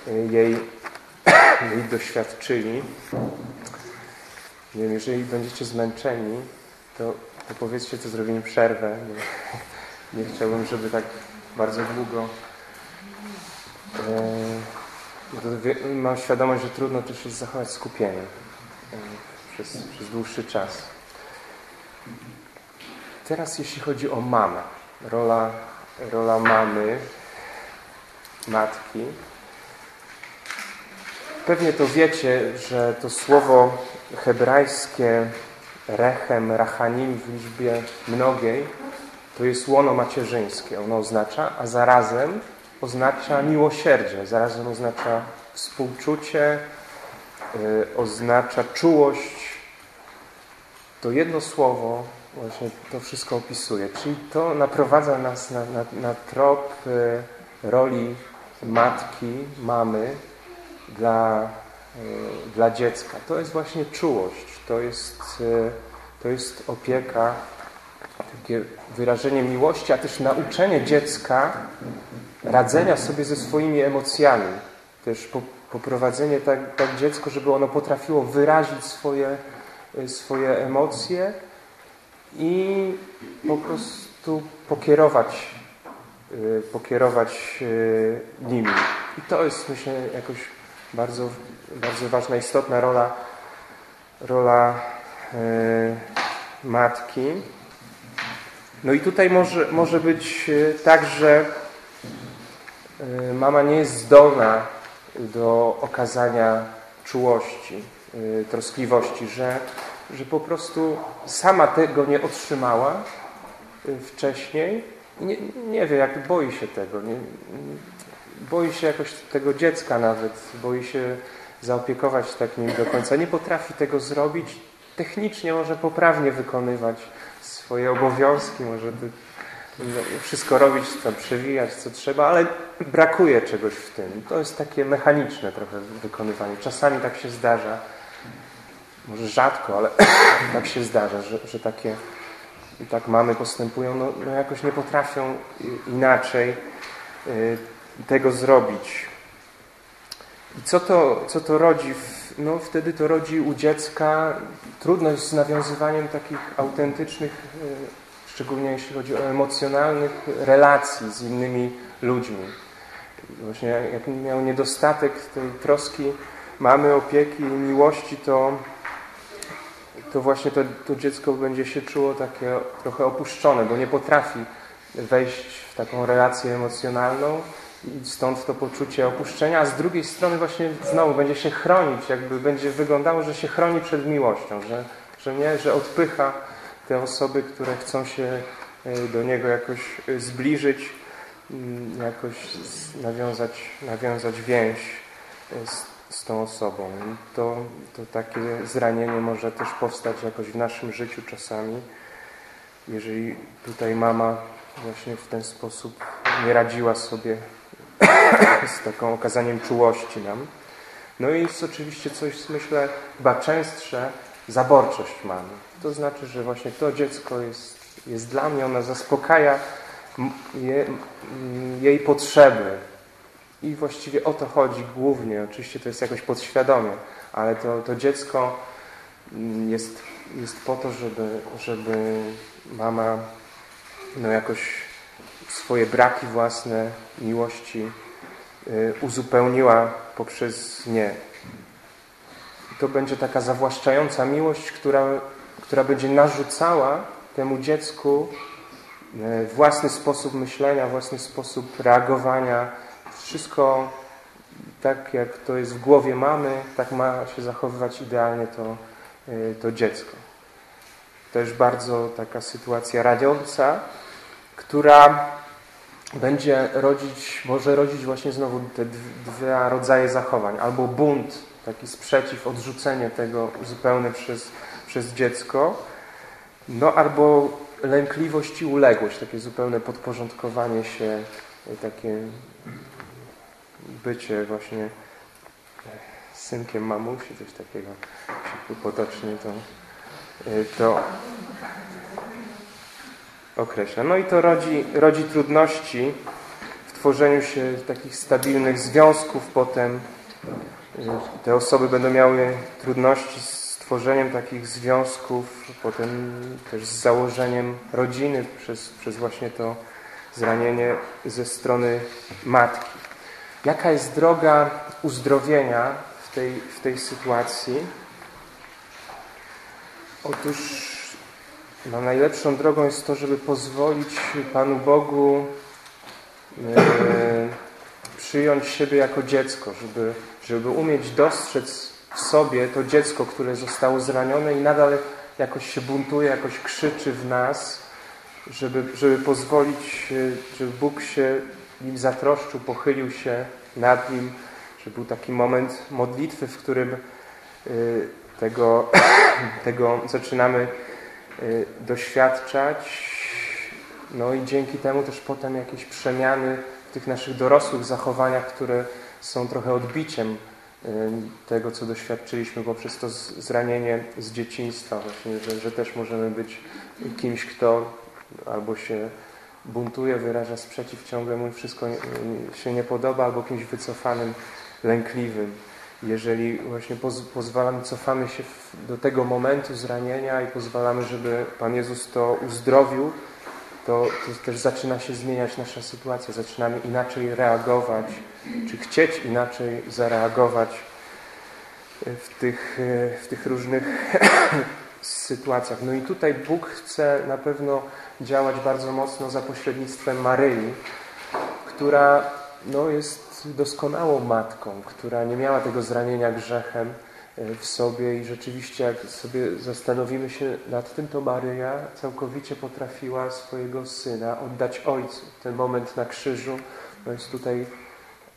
e, jej, jej doświadczyli. Nie wiem, jeżeli będziecie zmęczeni, to, to powiedzcie, co zrobimy przerwę. Nie, nie chciałbym, żeby tak bardzo długo e, mam świadomość, że trudno też jest zachować skupienie przez, przez dłuższy czas. Teraz jeśli chodzi o mamę, rola, rola mamy, matki. Pewnie to wiecie, że to słowo hebrajskie rechem, rachanim w liczbie mnogiej to jest łono macierzyńskie. Ono oznacza, a zarazem oznacza miłosierdzie, zarazem oznacza współczucie, E, oznacza czułość, to jedno słowo właśnie to wszystko opisuje. Czyli to naprowadza nas na, na, na trop e, roli matki, mamy dla, e, dla dziecka. To jest właśnie czułość, to jest, e, to jest opieka, takie wyrażenie miłości, a też nauczenie dziecka radzenia sobie ze swoimi emocjami. Też poprowadzenie tak, tak dziecko, żeby ono potrafiło wyrazić swoje, swoje emocje i po prostu pokierować, y, pokierować y, nimi. I to jest, myślę, jakoś bardzo, bardzo ważna, istotna rola, rola y, matki. No i tutaj może, może być tak, że mama nie jest zdolna do okazania czułości, troskliwości, że że po prostu sama tego nie otrzymała y, wcześniej i nie, nie wie, jak boi się tego. Nie, boi się jakoś tego dziecka nawet, boi się zaopiekować tak nim do końca. Nie potrafi tego zrobić. Technicznie może poprawnie wykonywać swoje obowiązki, może wszystko robić, co przewijać, co trzeba, ale brakuje czegoś w tym. To jest takie mechaniczne trochę wykonywanie. Czasami tak się zdarza może rzadko, ale tak się zdarza, że, że takie tak mamy postępują, no, no jakoś nie potrafią inaczej y, tego zrobić. I co to, co to rodzi? No wtedy to rodzi u dziecka trudność z nawiązywaniem takich autentycznych, y, szczególnie jeśli chodzi o emocjonalnych relacji z innymi ludźmi. Właśnie jak miał niedostatek tej troski mamy, opieki i miłości, to to właśnie to, to dziecko będzie się czuło takie trochę opuszczone, bo nie potrafi wejść w taką relację emocjonalną i stąd to poczucie opuszczenia, a z drugiej strony właśnie znowu będzie się chronić, jakby będzie wyglądało, że się chroni przed miłością, że, że nie, że odpycha te osoby, które chcą się e, do niego jakoś e, zbliżyć, jakoś nawiązać, nawiązać więź e, z z tą osobą. to, to takie zranienie może też powstać jakoś w naszym życiu czasami, jeżeli tutaj mama właśnie w ten sposób nie radziła sobie z taką okazaniem czułości nam. No i jest oczywiście coś, myślę, chyba częstsze, zaborczość mamy. To znaczy, że właśnie to dziecko jest, jest dla mnie, ona zaspokaja je, jej potrzeby, i właściwie o to chodzi głównie. Oczywiście to jest jakoś podświadomie, ale to, to dziecko mm, jest, jest po to, żeby, żeby mama no jakoś swoje braki własne miłości y, uzupełniła poprzez nie. To będzie taka zawłaszczająca miłość, która, która będzie narzucała temu dziecku y, własny sposób myślenia, własny sposób reagowania, wszystko tak, jak to jest w głowie mamy, tak ma się zachowywać idealnie to, y, to dziecko. Też bardzo taka sytuacja radziąca, która będzie rodzić, może rodzić właśnie znowu te dwa rodzaje zachowań. Albo bunt, taki sprzeciw, odrzucenie tego zupełne przez, przez dziecko, no albo lękliwość i uległość, takie zupełne podporządkowanie się, takie bycie właśnie synkiem mamusi, coś takiego potocznie to, y, to określa. No i to rodzi, rodzi trudności w tworzeniu się takich stabilnych związków potem. Te osoby będą miały trudności z tworzeniem takich związków, potem też z założeniem rodziny przez, przez właśnie to zranienie ze strony matki. Jaka jest droga uzdrowienia w tej, w tej sytuacji? Otóż no, najlepszą drogą jest to, żeby pozwolić Panu Bogu e, przyjąć siebie jako dziecko, żeby, żeby umieć dostrzec w sobie to dziecko, które zostało zranione i nadal jakoś się buntuje, jakoś krzyczy w nas, żeby, żeby pozwolić, żeby Bóg się nim zatroszczył, pochylił się nad nim, że był taki moment modlitwy, w którym y, tego, tego zaczynamy y, doświadczać. No i dzięki temu też potem jakieś przemiany w tych naszych dorosłych zachowaniach, które są trochę odbiciem tego, co doświadczyliśmy poprzez to zranienie z dzieciństwa właśnie, że, że też możemy być kimś, kto albo się buntuje, wyraża sprzeciw ciągle, mu wszystko się nie podoba, albo kimś wycofanym, lękliwym. Jeżeli właśnie poz pozwalamy, cofamy się do tego momentu zranienia i pozwalamy, żeby Pan Jezus to uzdrowił, to, to też zaczyna się zmieniać nasza sytuacja. Zaczynamy inaczej reagować, czy chcieć inaczej zareagować w tych, w tych różnych sytuacjach. No i tutaj Bóg chce na pewno działać bardzo mocno za pośrednictwem Maryi, która no, jest doskonałą matką, która nie miała tego zranienia grzechem e, w sobie i rzeczywiście jak sobie zastanowimy się nad tym, to Maryja całkowicie potrafiła swojego syna oddać Ojcu. Ten moment na krzyżu no jest tutaj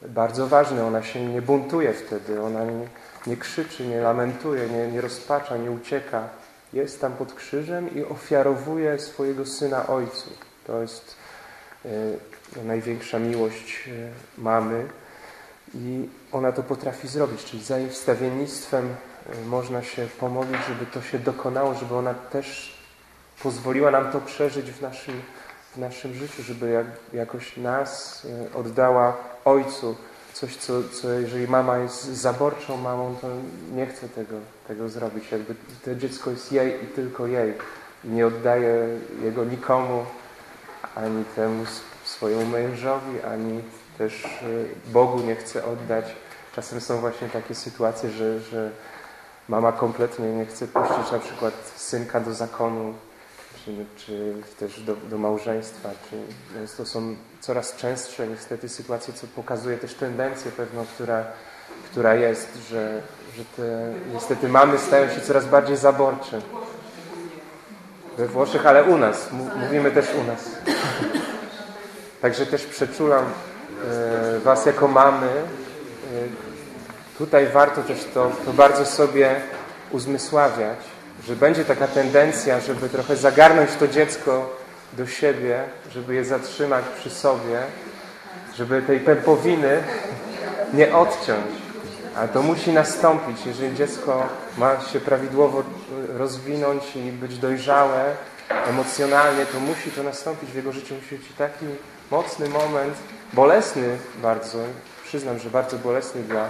bardzo ważny. Ona się nie buntuje wtedy, ona nie, nie krzyczy, nie lamentuje, nie, nie rozpacza, nie ucieka jest tam pod krzyżem i ofiarowuje swojego Syna Ojcu. To jest e, największa miłość e, mamy i ona to potrafi zrobić, czyli za jej wstawiennictwem e, można się pomodlić, żeby to się dokonało, żeby ona też pozwoliła nam to przeżyć w naszym, w naszym życiu, żeby jak, jakoś nas oddała Ojcu, coś, co, co jeżeli mama jest zaborczą mamą, to nie chce tego, tego zrobić. Jakby to dziecko jest jej i tylko jej. Nie oddaje jego nikomu, ani temu swojemu mężowi, ani też e, Bogu nie chce oddać. Czasem są właśnie takie sytuacje, że, że mama kompletnie nie chce puścić na przykład synka do zakonu, czy, czy też do, do małżeństwa. Czy, to są coraz częstsze niestety sytuacje, co pokazuje też tendencję pewną, która, która jest, że, że te niestety mamy stają się coraz bardziej zaborcze. We Włoszech, ale u nas. Mówimy też u nas. Także też przeczulam Was jako mamy. E, tutaj warto też to, to bardzo sobie uzmysławiać, że będzie taka tendencja, żeby trochę zagarnąć to dziecko do siebie, żeby je zatrzymać przy sobie, żeby tej pępowiny nie odciąć. Ale to musi nastąpić, jeżeli dziecko ma się prawidłowo rozwinąć i być dojrzałe emocjonalnie, to musi to nastąpić w jego życiu. Musi być taki mocny moment, bolesny bardzo, przyznam, że bardzo bolesny dla,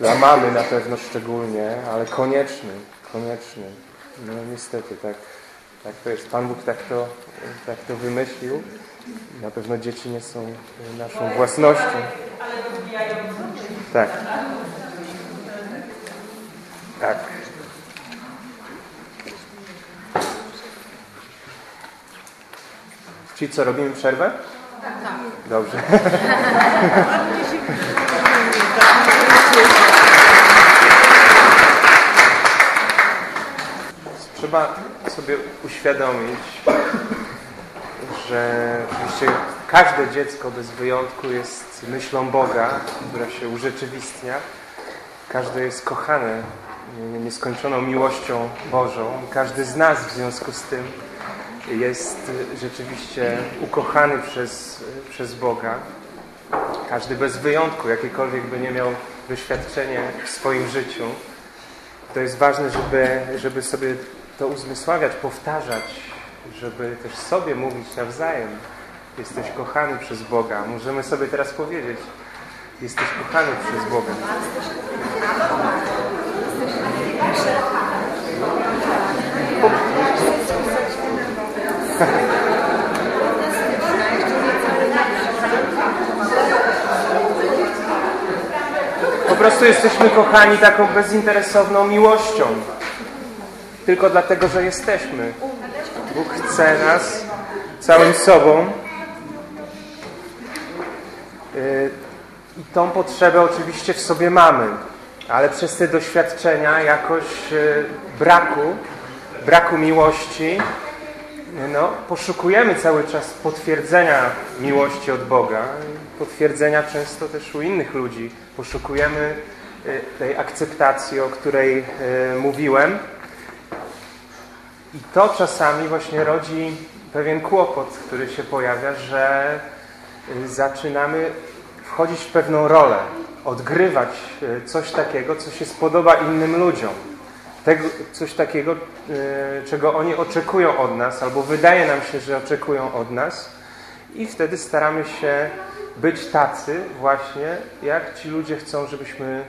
dla mamy na pewno szczególnie, ale konieczny, konieczny. No niestety tak, tak to jest. Pan Bóg tak to, tak to wymyślił. Na pewno dzieci nie są naszą własnością. Tak. Tak. Czyli co, robimy przerwę? Dobrze. Trzeba sobie uświadomić, że oczywiście każde dziecko bez wyjątku jest myślą Boga, która się urzeczywistnia. Każde jest kochane nieskończoną miłością Bożą. Każdy z nas w związku z tym jest rzeczywiście ukochany przez, przez Boga. Każdy bez wyjątku, jakiekolwiek by nie miał doświadczenie w swoim życiu. To jest ważne, żeby, żeby sobie to uzmysławiać, powtarzać, żeby też sobie mówić nawzajem. Jesteś kochany przez Boga. Możemy sobie teraz powiedzieć, jesteś kochany przez Boga. Po prostu jesteśmy kochani taką bezinteresowną miłością. Tylko dlatego, że jesteśmy. Bóg chce nas całym sobą. Y, I tą potrzebę oczywiście w sobie mamy, ale przez te doświadczenia jakoś y, braku, braku miłości, no, poszukujemy cały czas potwierdzenia miłości od Boga, potwierdzenia często też u innych ludzi. Poszukujemy y, tej akceptacji, o której mówiłem. I to czasami właśnie rodzi pewien kłopot, który się pojawia, że y, zaczynamy wchodzić w pewną rolę, odgrywać y, coś takiego, co się spodoba innym ludziom. Tego, coś takiego, y, czego oni oczekują od nas, albo wydaje nam się, że oczekują od nas, i wtedy staramy się być tacy właśnie, jak ci ludzie chcą, żebyśmy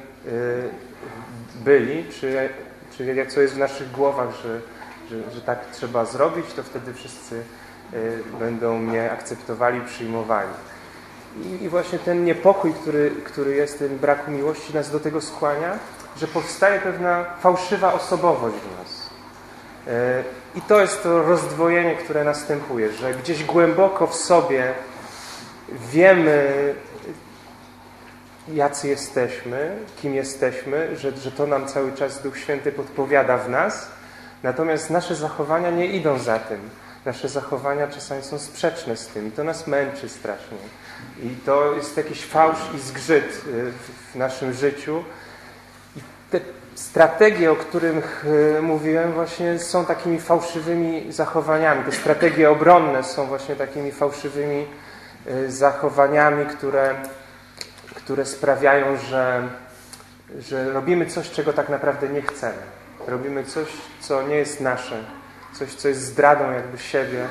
byli, czy, czy jak co jest w naszych głowach, że że, że tak trzeba zrobić, to wtedy wszyscy y, będą mnie akceptowali, przyjmowali. I, I, właśnie ten niepokój, który, który jest, ten braku miłości nas do tego skłania, że powstaje pewna fałszywa osobowość w nas. Y, I to jest to rozdwojenie, które następuje, że gdzieś głęboko w sobie wiemy, jacy jesteśmy, kim jesteśmy, że, że to nam cały czas Duch Święty podpowiada w nas, Natomiast nasze zachowania nie idą za tym. Nasze zachowania czasami są sprzeczne z tym i to nas męczy strasznie. I to jest jakiś fałsz i zgrzyt y, w naszym życiu. I te strategie, o których y, mówiłem, właśnie są takimi fałszywymi zachowaniami. Te strategie obronne są właśnie takimi fałszywymi zachowaniami, które, które sprawiają, że, że robimy coś, czego tak naprawdę nie chcemy. Robimy coś, co nie jest nasze, coś, co jest zdradą jakby siebie,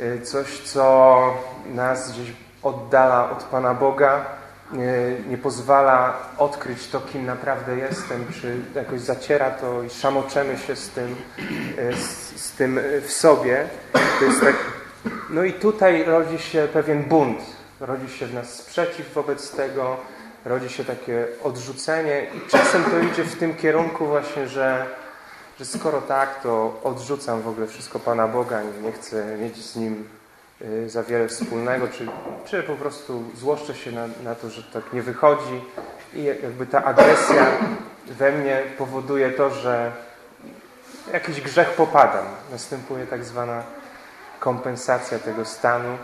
y, coś, co nas gdzieś oddala od Pana Boga, nie, nie pozwala odkryć to, kim naprawdę jestem, czy jakoś zaciera to i szamoczemy się z tym, y, z, z tym w sobie. To jest tak, no i tutaj rodzi się pewien bunt, rodzi się w nas sprzeciw wobec tego, rodzi się takie odrzucenie i czasem to idzie w tym kierunku właśnie, że, że skoro tak, to odrzucam w ogóle wszystko Pana Boga, nie, nie chcę mieć z Nim y, za wiele wspólnego, czy, czy po prostu złoszczę się na, na to, że tak nie wychodzi i jakby ta agresja we mnie powoduje to, że jakiś grzech popadam. Następuje tak zwana kompensacja tego stanu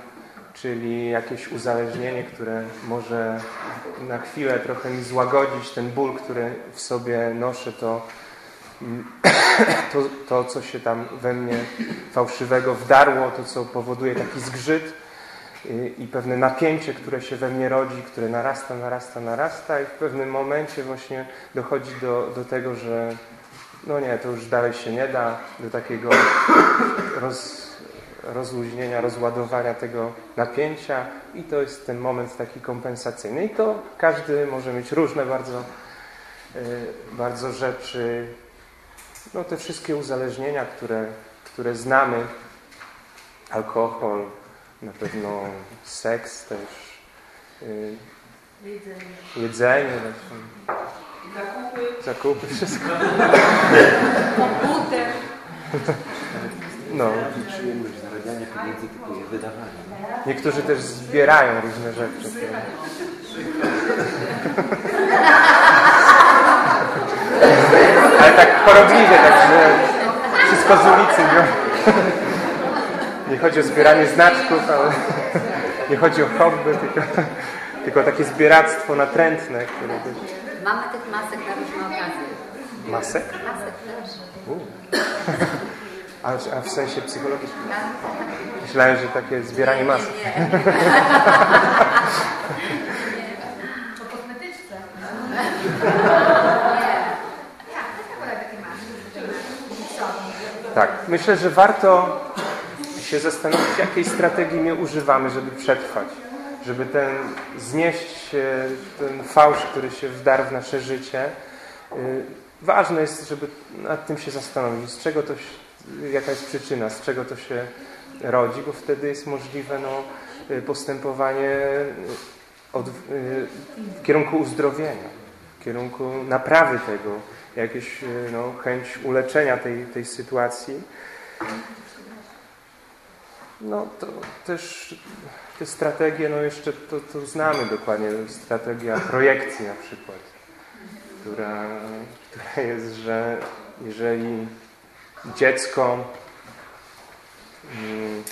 czyli jakieś uzależnienie, które może na chwilę trochę mi złagodzić ten ból, który w sobie noszę, to, to, to co się tam we mnie fałszywego wdarło, to co powoduje taki zgrzyt i, i pewne napięcie, które się we mnie rodzi, które narasta, narasta, narasta i w pewnym momencie właśnie dochodzi do, do tego, że no nie, to już dalej się nie da, do takiego roz, rozluźnienia, rozładowania tego napięcia i to jest ten moment taki kompensacyjny. I to każdy może mieć różne bardzo, e, bardzo rzeczy. No te wszystkie uzależnienia, które, które znamy, alkohol, na pewno seks też, jedzenie, jedzenie zakupy, zakupy wszystko. Komputer. No. Przyjemność zarabiania pieniędzy, tylko je wydawania. Niektórzy też zbierają różne rzeczy. Ale tak chorobliwie, tak, że wszystko z ulicy. Nie, nie chodzi o zbieranie znaczków, ale nie chodzi o hobby, tylko, tylko takie zbieractwo natrętne. Które też... Mamy tych masek na różne okazje. Masek? Masek też. A, a w sensie psychologicznym? Myślałem, że takie zbieranie masek. Nie, nie. Po kosmetyczce. Tak, myślę, że warto się zastanowić, jakiej strategii my używamy, żeby przetrwać. Żeby ten znieść ten fałsz, który się wdarł w nasze życie. Y, ważne jest, żeby nad tym się zastanowić, z czego to jaka jest przyczyna, z czego to się rodzi, bo wtedy jest możliwe no, postępowanie od, w kierunku uzdrowienia, w kierunku naprawy tego, jakieś no, chęć uleczenia tej, tej sytuacji. No to też te strategie, no jeszcze to, to znamy dokładnie, strategia projekcji na przykład, która, która jest, że jeżeli dziecko mm,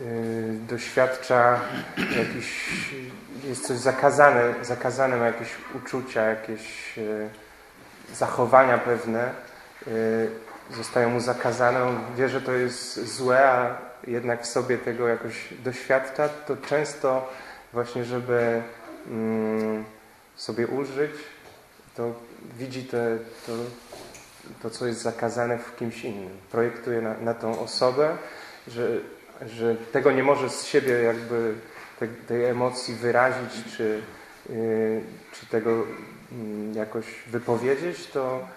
y, doświadcza jakiś, jest coś zakazane, zakazane ma jakieś uczucia, jakieś y, zachowania pewne, y, zostają mu zakazane, on wie, że to jest złe, a jednak w sobie tego jakoś doświadcza, to często właśnie, żeby mm, sobie ulżyć, to widzi te, to, to, co jest zakazane w kimś innym. Projektuje na, na tą osobę, że, że tego nie może z siebie jakby te, tej emocji wyrazić, czy, yy, czy tego yy, jakoś wypowiedzieć, to,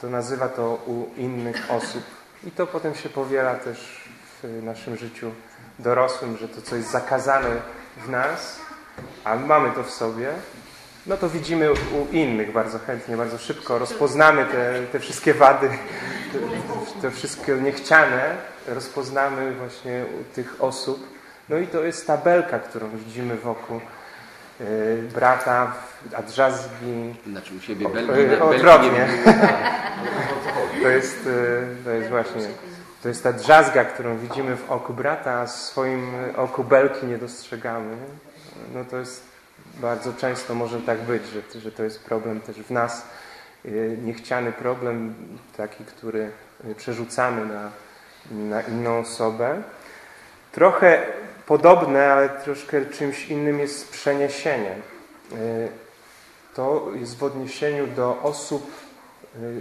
to nazywa to u innych osób. I to potem się powiela też w naszym życiu dorosłym, że to, co jest zakazane w nas, a mamy to w sobie, no to widzimy u innych bardzo chętnie, bardzo szybko. Rozpoznamy te, te wszystkie wady, te, te wszystkie niechciane, rozpoznamy właśnie u tych osób. No i to jest tabelka, którą widzimy wokół y, brata, a drzazgi. Znaczy u siebie belki odwrotnie. nie To jest, y, to jest właśnie, to jest ta drzazga, którą widzimy w oku brata, a w swoim oku belki nie dostrzegamy. No to jest bardzo często może tak być, że, że to jest problem też w nas, y, niechciany problem, taki, który y, przerzucamy na, na inną osobę. Trochę podobne, ale troszkę czymś innym jest przeniesienie. Y, To jest w odniesieniu do osób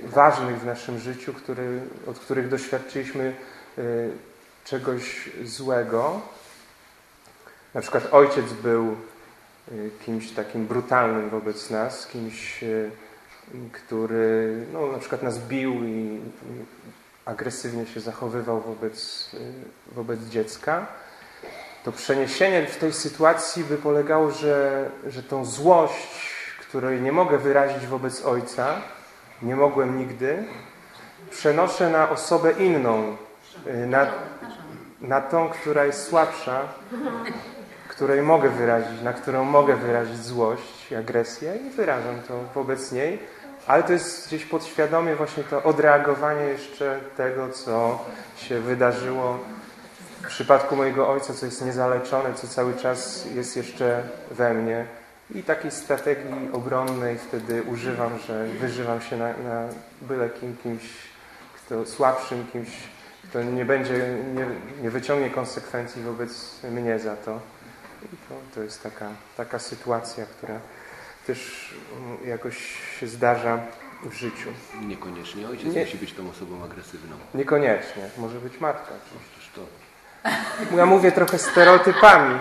ważnych w naszym życiu, który, od których doświadczyliśmy czegoś złego. Na przykład ojciec był kimś takim brutalnym wobec nas, kimś, y, który no, na przykład nas bił i agresywnie się zachowywał wobec, y, wobec dziecka. To przeniesienie w tej sytuacji by polegało, że, że tą złość, której nie mogę wyrazić wobec ojca, nie mogłem nigdy, przenoszę na osobę inną, y, na, na tą, która jest słabsza, której mogę wyrazić, na którą mogę wyrazić złość agresję i wyrażam to wobec niej, ale to jest gdzieś podświadomie właśnie to odreagowanie jeszcze tego, co się wydarzyło w przypadku mojego ojca, co jest niezaleczone, co cały czas jest jeszcze we mnie. I takiej strategii obronnej wtedy używam, że wyżywam się na, na byle kim, kimś, kto słabszym, kimś, kto nie będzie, nie, nie wyciągnie konsekwencji wobec mnie za to. I to, to jest taka, taka sytuacja, która też mm, jakoś się zdarza w życiu. Niekoniecznie ojciec Nie. musi być tą osobą agresywną. Niekoniecznie. Może być matka. Przecież to Ja mówię trochę stereotypami.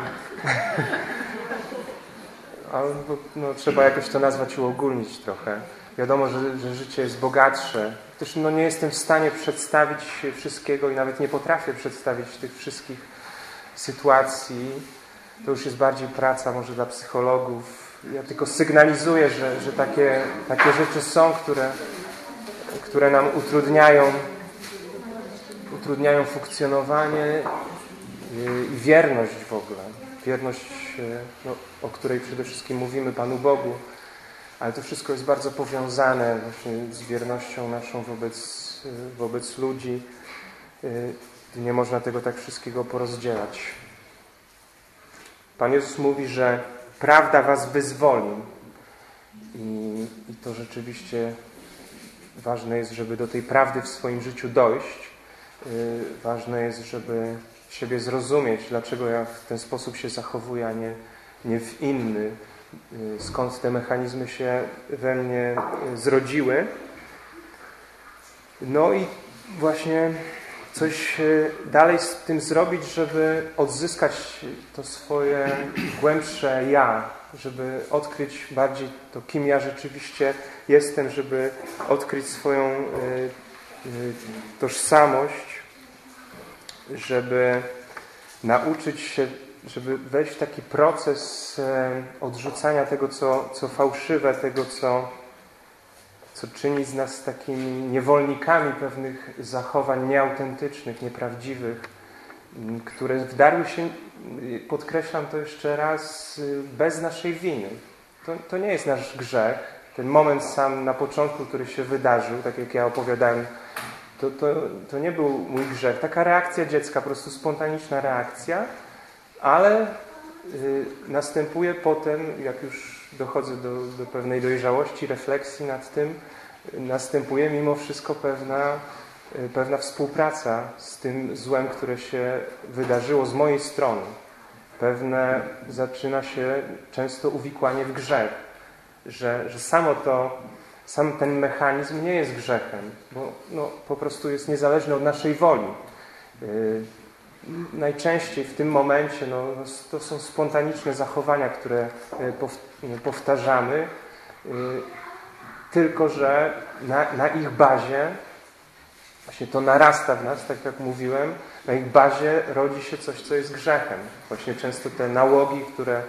Ale no, trzeba jakoś to nazwać, uogólnić trochę. Wiadomo, że, że życie jest bogatsze. Też no, nie jestem w stanie przedstawić wszystkiego i nawet nie potrafię przedstawić tych wszystkich sytuacji. To już jest bardziej praca może dla psychologów. Ja tylko sygnalizuję, że, że takie, takie rzeczy są, które, które nam utrudniają, utrudniają funkcjonowanie i wierność w ogóle. Wierność, e, no, o której przede wszystkim mówimy Panu Bogu, ale to wszystko jest bardzo powiązane właśnie z wiernością naszą wobec, e, wobec ludzi. Nie można tego tak wszystkiego porozdzielać. Pan Jezus mówi, że prawda was wyzwoli. I, I to rzeczywiście ważne jest, żeby do tej prawdy w swoim życiu dojść. Yy, Ważne jest, żeby siebie zrozumieć, dlaczego ja w ten sposób się zachowuję, a nie, nie w inny. Yy, Skąd te mechanizmy się we mnie yy, zrodziły. No i właśnie coś yy, dalej z tym zrobić, żeby odzyskać to swoje głębsze ja, żeby odkryć bardziej to, kim ja rzeczywiście jestem, żeby odkryć swoją yy, yy, tożsamość, żeby nauczyć się, żeby wejść w taki proces e, odrzucania tego, co, co fałszywe, tego, co, co czyni z nas takimi niewolnikami pewnych zachowań nieautentycznych, nieprawdziwych, m, które wdarły się, y, podkreślam to jeszcze raz, y, bez naszej winy. To, to nie jest nasz grzech. Ten moment sam na początku, który się wydarzył, tak jak ja opowiadałem to, to, to nie był mój grzech. Taka reakcja dziecka, po prostu spontaniczna reakcja, ale y, następuje potem, jak już dochodzę do, do pewnej dojrzałości, refleksji nad tym, y, następuje mimo wszystko pewna y, pewna współpraca z tym złem, które się wydarzyło z mojej strony. Pewne zaczyna się często uwikłanie w grzech, że, że samo to, sam ten mechanizm nie jest grzechem, bo no, po prostu jest niezależny od naszej woli. Najczęściej w tym momencie no, to są spontaniczne zachowania, które y, powtarzamy, tylko że na, na ich bazie Właśnie to narasta w nas, tak jak mówiłem, na ich bazie rodzi się coś, co jest grzechem. Właśnie często te nałogi, które,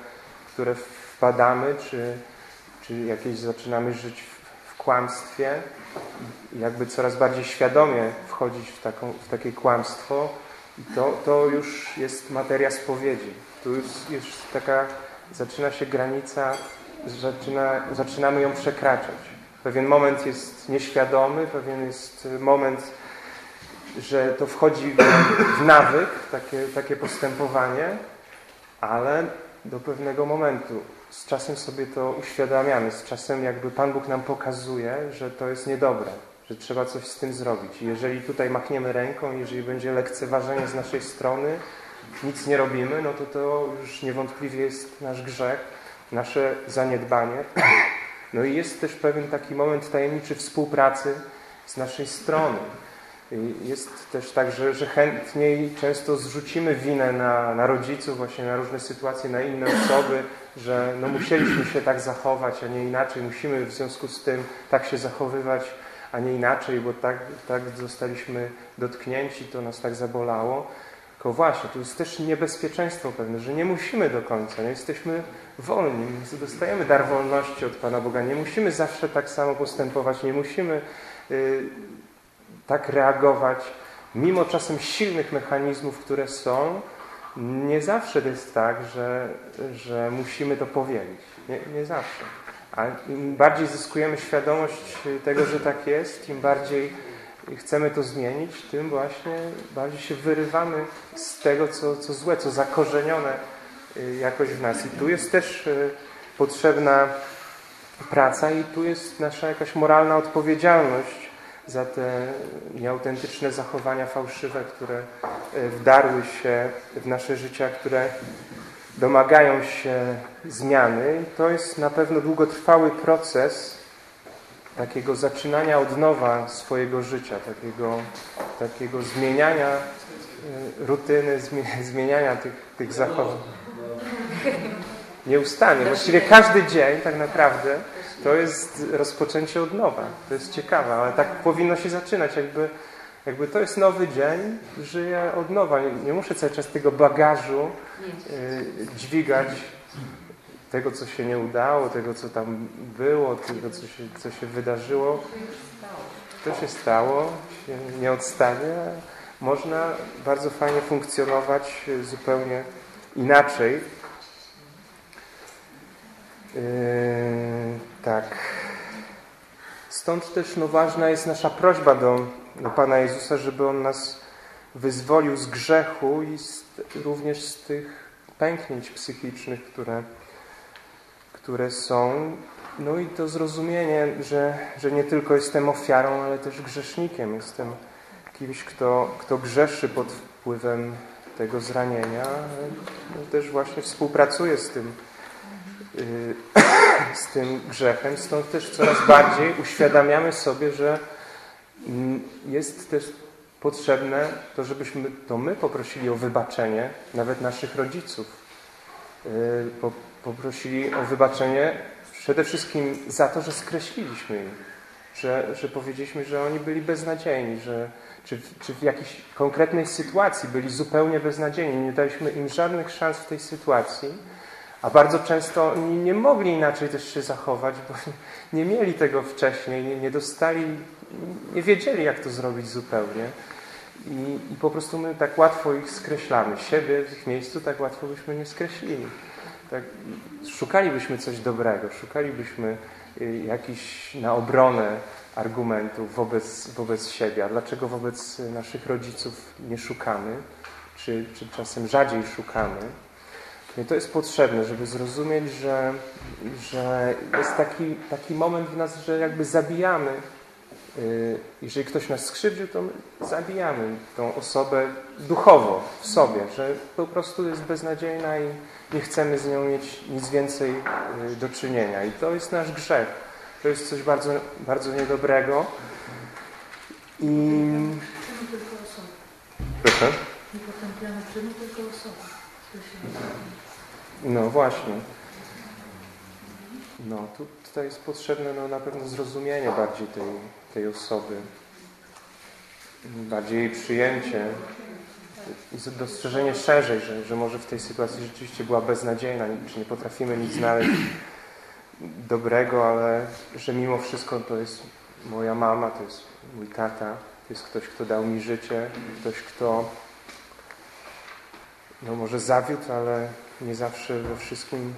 które wpadamy, czy, czy jakieś zaczynamy żyć w, w kłamstwie, jakby coraz bardziej świadomie wchodzić w, taką, w takie kłamstwo, to, to już jest materia spowiedzi. Tu już jest taka, zaczyna się granica, zaczyna, zaczynamy ją przekraczać. Pewien moment jest nieświadomy, pewien jest moment że to wchodzi w nawyk, takie, takie postępowanie, ale do pewnego momentu. Z czasem sobie to uświadamiamy, z czasem jakby Pan Bóg nam pokazuje, że to jest niedobre, że trzeba coś z tym zrobić. Jeżeli tutaj machniemy ręką, jeżeli będzie lekceważenie z naszej strony, nic nie robimy, no to to już niewątpliwie jest nasz grzech, nasze zaniedbanie. No i jest też pewien taki moment tajemniczy współpracy z naszej strony. Jest też tak, że, że chętniej często zrzucimy winę na, na rodziców, właśnie na różne sytuacje, na inne osoby, że no musieliśmy się tak zachować, a nie inaczej. Musimy w związku z tym tak się zachowywać, a nie inaczej, bo tak, tak zostaliśmy dotknięci, to nas tak zabolało. Tylko właśnie, tu jest też niebezpieczeństwo pewne, że nie musimy do końca, nie jesteśmy wolni, dostajemy dar wolności od Pana Boga, nie musimy zawsze tak samo postępować, nie musimy y, tak reagować, mimo czasem silnych mechanizmów, które są, nie zawsze jest tak, że, że musimy to powiedzieć. Nie, nie zawsze. A im bardziej zyskujemy świadomość tego, że tak jest, im bardziej chcemy to zmienić, tym właśnie bardziej się wyrywamy z tego, co, co złe, co zakorzenione y, jakoś w nas. I tu jest też y, potrzebna praca i tu jest nasza jakaś moralna odpowiedzialność za te nieautentyczne zachowania fałszywe, które e, wdarły się w nasze życia, które domagają się zmiany. To jest na pewno długotrwały proces takiego zaczynania od nowa swojego życia, takiego, takiego zmieniania e, rutyny, zmieniania tych, tych zachowań. Nieustannie. Właściwie każdy dzień tak naprawdę to jest rozpoczęcie od nowa. To jest ciekawe, ale tak powinno się zaczynać. Jakby, jakby to jest nowy dzień, żyję od nowa. Nie, nie muszę cały czas tego bagażu dźwigać, tego, co się nie udało, tego, co tam było, tego, co się, co się wydarzyło. To się stało, się nie odstawia. Można bardzo fajnie funkcjonować zupełnie inaczej. Yy, tak. Stąd też no, ważna jest nasza prośba do, do Pana Jezusa, żeby On nas wyzwolił z grzechu i z, również z tych pęknięć psychicznych, które, które są. No i to zrozumienie, że, że nie tylko jestem ofiarą, ale też grzesznikiem. Jestem kimś, kto, kto grzeszy pod wpływem tego zranienia, ale też właśnie współpracuje z tym Y, z tym grzechem. Stąd też coraz bardziej uświadamiamy sobie, że mm, jest też potrzebne to, żebyśmy to my poprosili o wybaczenie nawet naszych rodziców. Y, poprosili o wybaczenie przede wszystkim za to, że skreśliliśmy ich. Że, że powiedzieliśmy, że oni byli beznadziejni, że, czy, czy w jakiejś konkretnej sytuacji byli zupełnie beznadziejni. Nie daliśmy im żadnych szans w tej sytuacji a bardzo często oni nie mogli inaczej też się zachować, bo nie mieli tego wcześniej, nie, nie dostali, nie wiedzieli jak to zrobić zupełnie. I, I, po prostu my tak łatwo ich skreślamy. Siebie w ich miejscu tak łatwo byśmy nie skreślili. Tak, szukalibyśmy coś dobrego, szukalibyśmy y, jakiś na obronę argumentów wobec, wobec siebie. A dlaczego wobec naszych rodziców nie szukamy? Czy, czy czasem rzadziej szukamy? I to jest potrzebne, żeby zrozumieć, że, że jest taki, taki moment w nas, że jakby zabijamy jeżeli ktoś nas skrzywdził, to my zabijamy tą osobę duchowo w sobie, że po prostu jest beznadziejna i nie chcemy z nią mieć nic więcej y, do czynienia. I to jest nasz grzech. To jest coś bardzo, bardzo niedobrego. I... Proszę? Nie potępiamy tylko osoby. No właśnie. No, tu, tutaj jest potrzebne no, na pewno zrozumienie bardziej tej, tej osoby. Bardziej przyjęcie i dostrzeżenie szerzej, że, że może w tej sytuacji rzeczywiście była beznadziejna, czy nie potrafimy nic znaleźć dobrego, ale że mimo wszystko to jest moja mama, to jest mój tata, to jest ktoś, kto dał mi życie, ktoś, kto no może zawiódł, ale nie zawsze we wszystkim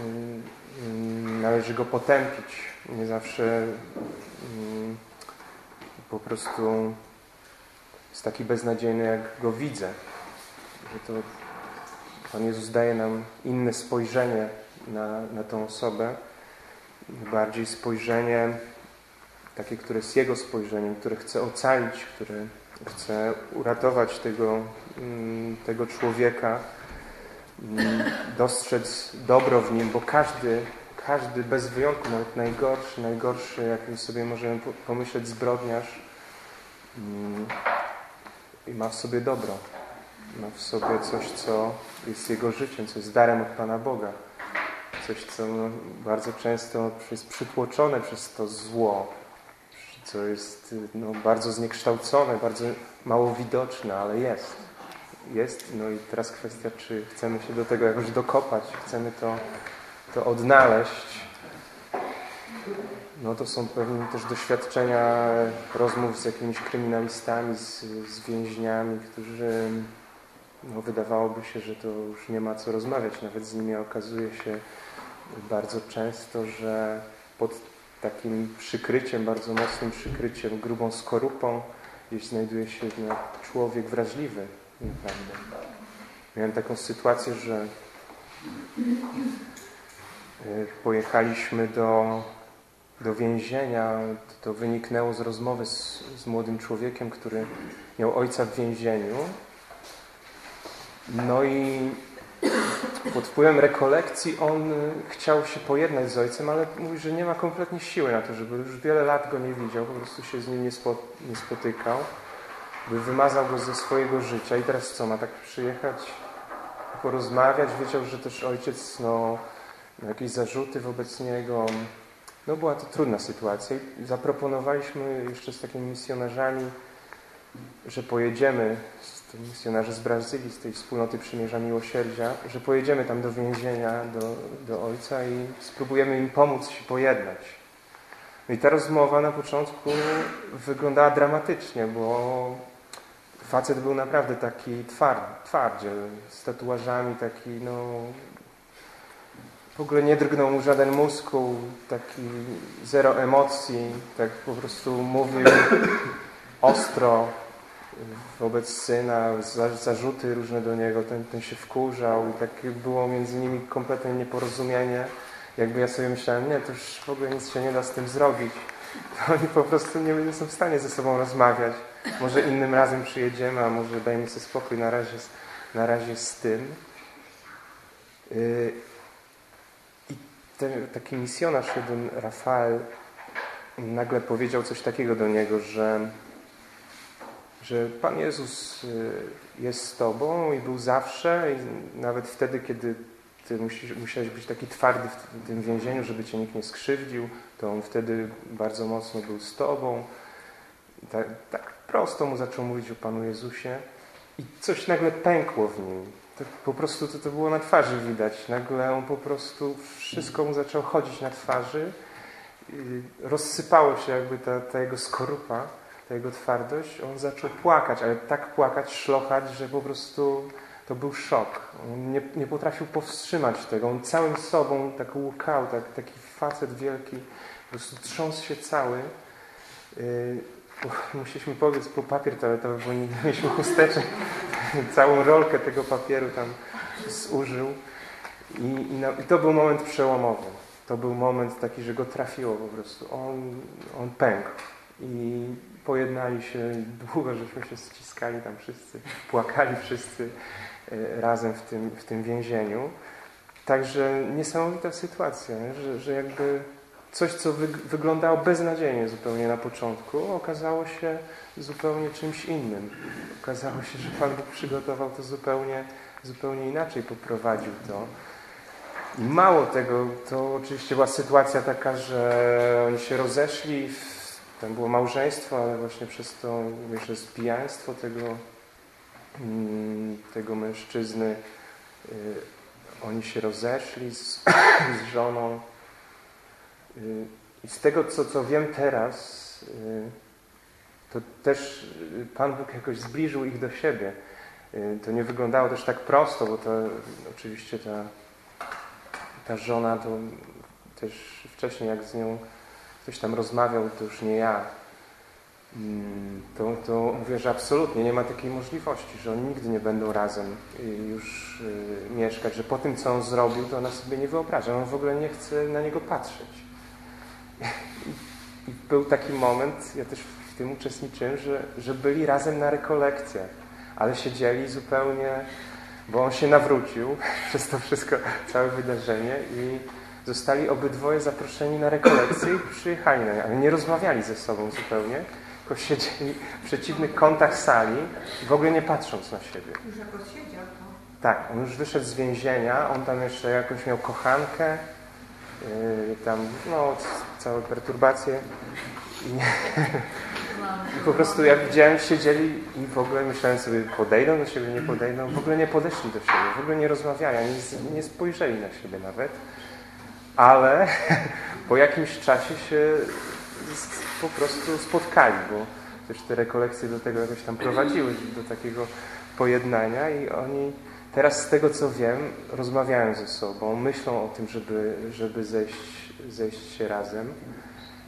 mm, mm, należy go potępić. Nie zawsze mm, po prostu jest taki beznadziejny, jak go widzę. Że to Pan Jezus daje nam inne spojrzenie na, na tą osobę. Bardziej spojrzenie takie, które jest Jego spojrzeniem, które chce ocalić, które chce uratować tego, tego człowieka, dostrzec dobro w nim, bo każdy, każdy bez wyjątku, nawet najgorszy, najgorszy, jaki sobie możemy pomyśleć zbrodniarz, ma w sobie dobro. Ma w sobie coś, co jest jego życiem, co jest darem od Pana Boga. Coś, co bardzo często jest przytłoczone przez to zło, co jest no, bardzo zniekształcone, bardzo mało widoczne, ale jest. Jest. No i teraz kwestia, czy chcemy się do tego jakoś dokopać, chcemy to, to odnaleźć. No to są pewnie też doświadczenia rozmów z jakimiś kryminalistami, z, z więźniami, którzy no, wydawałoby się, że to już nie ma co rozmawiać nawet z nimi. Okazuje się bardzo często, że pod takim przykryciem, bardzo mocnym przykryciem, grubą skorupą, gdzieś znajduje się no, człowiek wrażliwy. Naprawdę. Miałem taką sytuację, że pojechaliśmy do, do więzienia. To wyniknęło z rozmowy z, z młodym człowiekiem, który miał ojca w więzieniu. No i pod wpływem rekolekcji on y, chciał się pojednać z ojcem, ale mówi, że nie ma kompletnie siły na to, żeby już wiele lat go nie widział, po prostu się z nim nie, spo, nie spotykał, by wymazał go ze swojego życia i teraz co, ma tak przyjechać, porozmawiać, wiedział, że też ojciec no, jakieś zarzuty wobec niego, no była to trudna sytuacja zaproponowaliśmy jeszcze z takimi misjonarzami, że pojedziemy misjonarze z Brazylii, z tej wspólnoty Przymierza Miłosierdzia, że pojedziemy tam do więzienia, do, do ojca i spróbujemy im pomóc się pojednać. No i ta rozmowa na początku wyglądała dramatycznie, bo facet był naprawdę taki tward, twardziel, z tatuażami, taki no... W ogóle nie drgnął mu żaden muskuł, taki zero emocji, tak po prostu mówił ostro, wobec syna, zarzuty różne do niego, ten, ten się wkurzał i takie było między nimi kompletne nieporozumienie. Jakby ja sobie myślałem, nie, to już w ogóle nic się nie da z tym zrobić. To oni po prostu nie, nie są w stanie ze sobą rozmawiać. Może innym razem przyjedziemy, a może dajmy sobie spokój na razie, na razie z tym. I ten, taki misjonarz jeden, Rafael, nagle powiedział coś takiego do niego, że że Pan Jezus y, jest z Tobą i był zawsze i nawet wtedy, kiedy Ty musiałeś być taki twardy w tym więzieniu, żeby Cię nikt nie skrzywdził, to On wtedy bardzo mocno był z Tobą. Tak, tak prosto mu zaczął mówić o Panu Jezusie i coś nagle pękło w nim. To po prostu to, to było na twarzy widać. Nagle on po prostu, wszystko mu zaczęło chodzić na twarzy. Rozsypało się jakby ta, ta jego skorupa ta jego twardość, on zaczął płakać, ale tak płakać, szlochać, że po prostu to był szok. On nie, nie potrafił powstrzymać tego. On całym sobą tak łukał, tak, taki facet wielki, po prostu trząsł się cały. Yy, musieliśmy powiedzieć po papier toaletowy, bo nie mieliśmy chusteczek. Całą rolkę tego papieru tam zużył. I, i, no, I, to był moment przełomowy. To był moment taki, że go trafiło po prostu. On, on pękł i pojednali się, długo żeśmy się ściskali tam wszyscy, płakali wszyscy e, razem w tym, w tym więzieniu. Także niesamowita sytuacja? Że, że jakby coś, co wy, wyglądało beznadziejnie zupełnie na początku, okazało się zupełnie czymś innym. Okazało się, że Pan Bóg przygotował to zupełnie, zupełnie inaczej, poprowadził to. I mało tego, to oczywiście była sytuacja taka, że oni się rozeszli, tam było małżeństwo, ale właśnie przez to, myślę, spijaństwo tego, mm, tego mężczyzny, y, oni się rozeszli z, z żoną. Y, I z tego, co, co wiem teraz, y, to też Pan Bóg jakoś zbliżył ich do siebie. To nie wyglądało też tak prosto, bo to oczywiście ta ta żona to też wcześniej jak z nią ktoś tam rozmawiał, to już nie ja, mm, to, to mówię, że absolutnie nie ma takiej możliwości, że oni nigdy nie będą razem już y, mieszkać, że po tym, co on zrobił, to ona sobie nie wyobraża. On w ogóle nie chce na niego patrzeć. I był taki moment, ja też w tym uczestniczyłem, że, że byli razem na rekolekcjach, ale siedzieli zupełnie bo on się nawrócił przez to wszystko, całe wydarzenie i zostali obydwoje zaproszeni na rekolekcję i przyjechali na nie, ale nie rozmawiali ze sobą zupełnie, tylko siedzieli w przeciwnych kątach sali, w ogóle nie patrząc na siebie. Już siedział to. Tak, on już wyszedł z więzienia, on tam jeszcze jakąś miał kochankę, yy, tam, no, całe perturbacje. I, I po prostu jak widziałem, siedzieli i w ogóle myślałem sobie, podejdą do siebie, nie podejdą. W ogóle nie podeszli do siebie, w ogóle nie rozmawiali, nie, nie spojrzeli na siebie nawet. Ale po jakimś czasie się po prostu spotkali, bo też te rekolekcje do tego jakoś tam prowadziły, do takiego pojednania i oni teraz z tego co wiem, rozmawiają ze sobą, myślą o tym, żeby, żeby zejść, zejść się razem.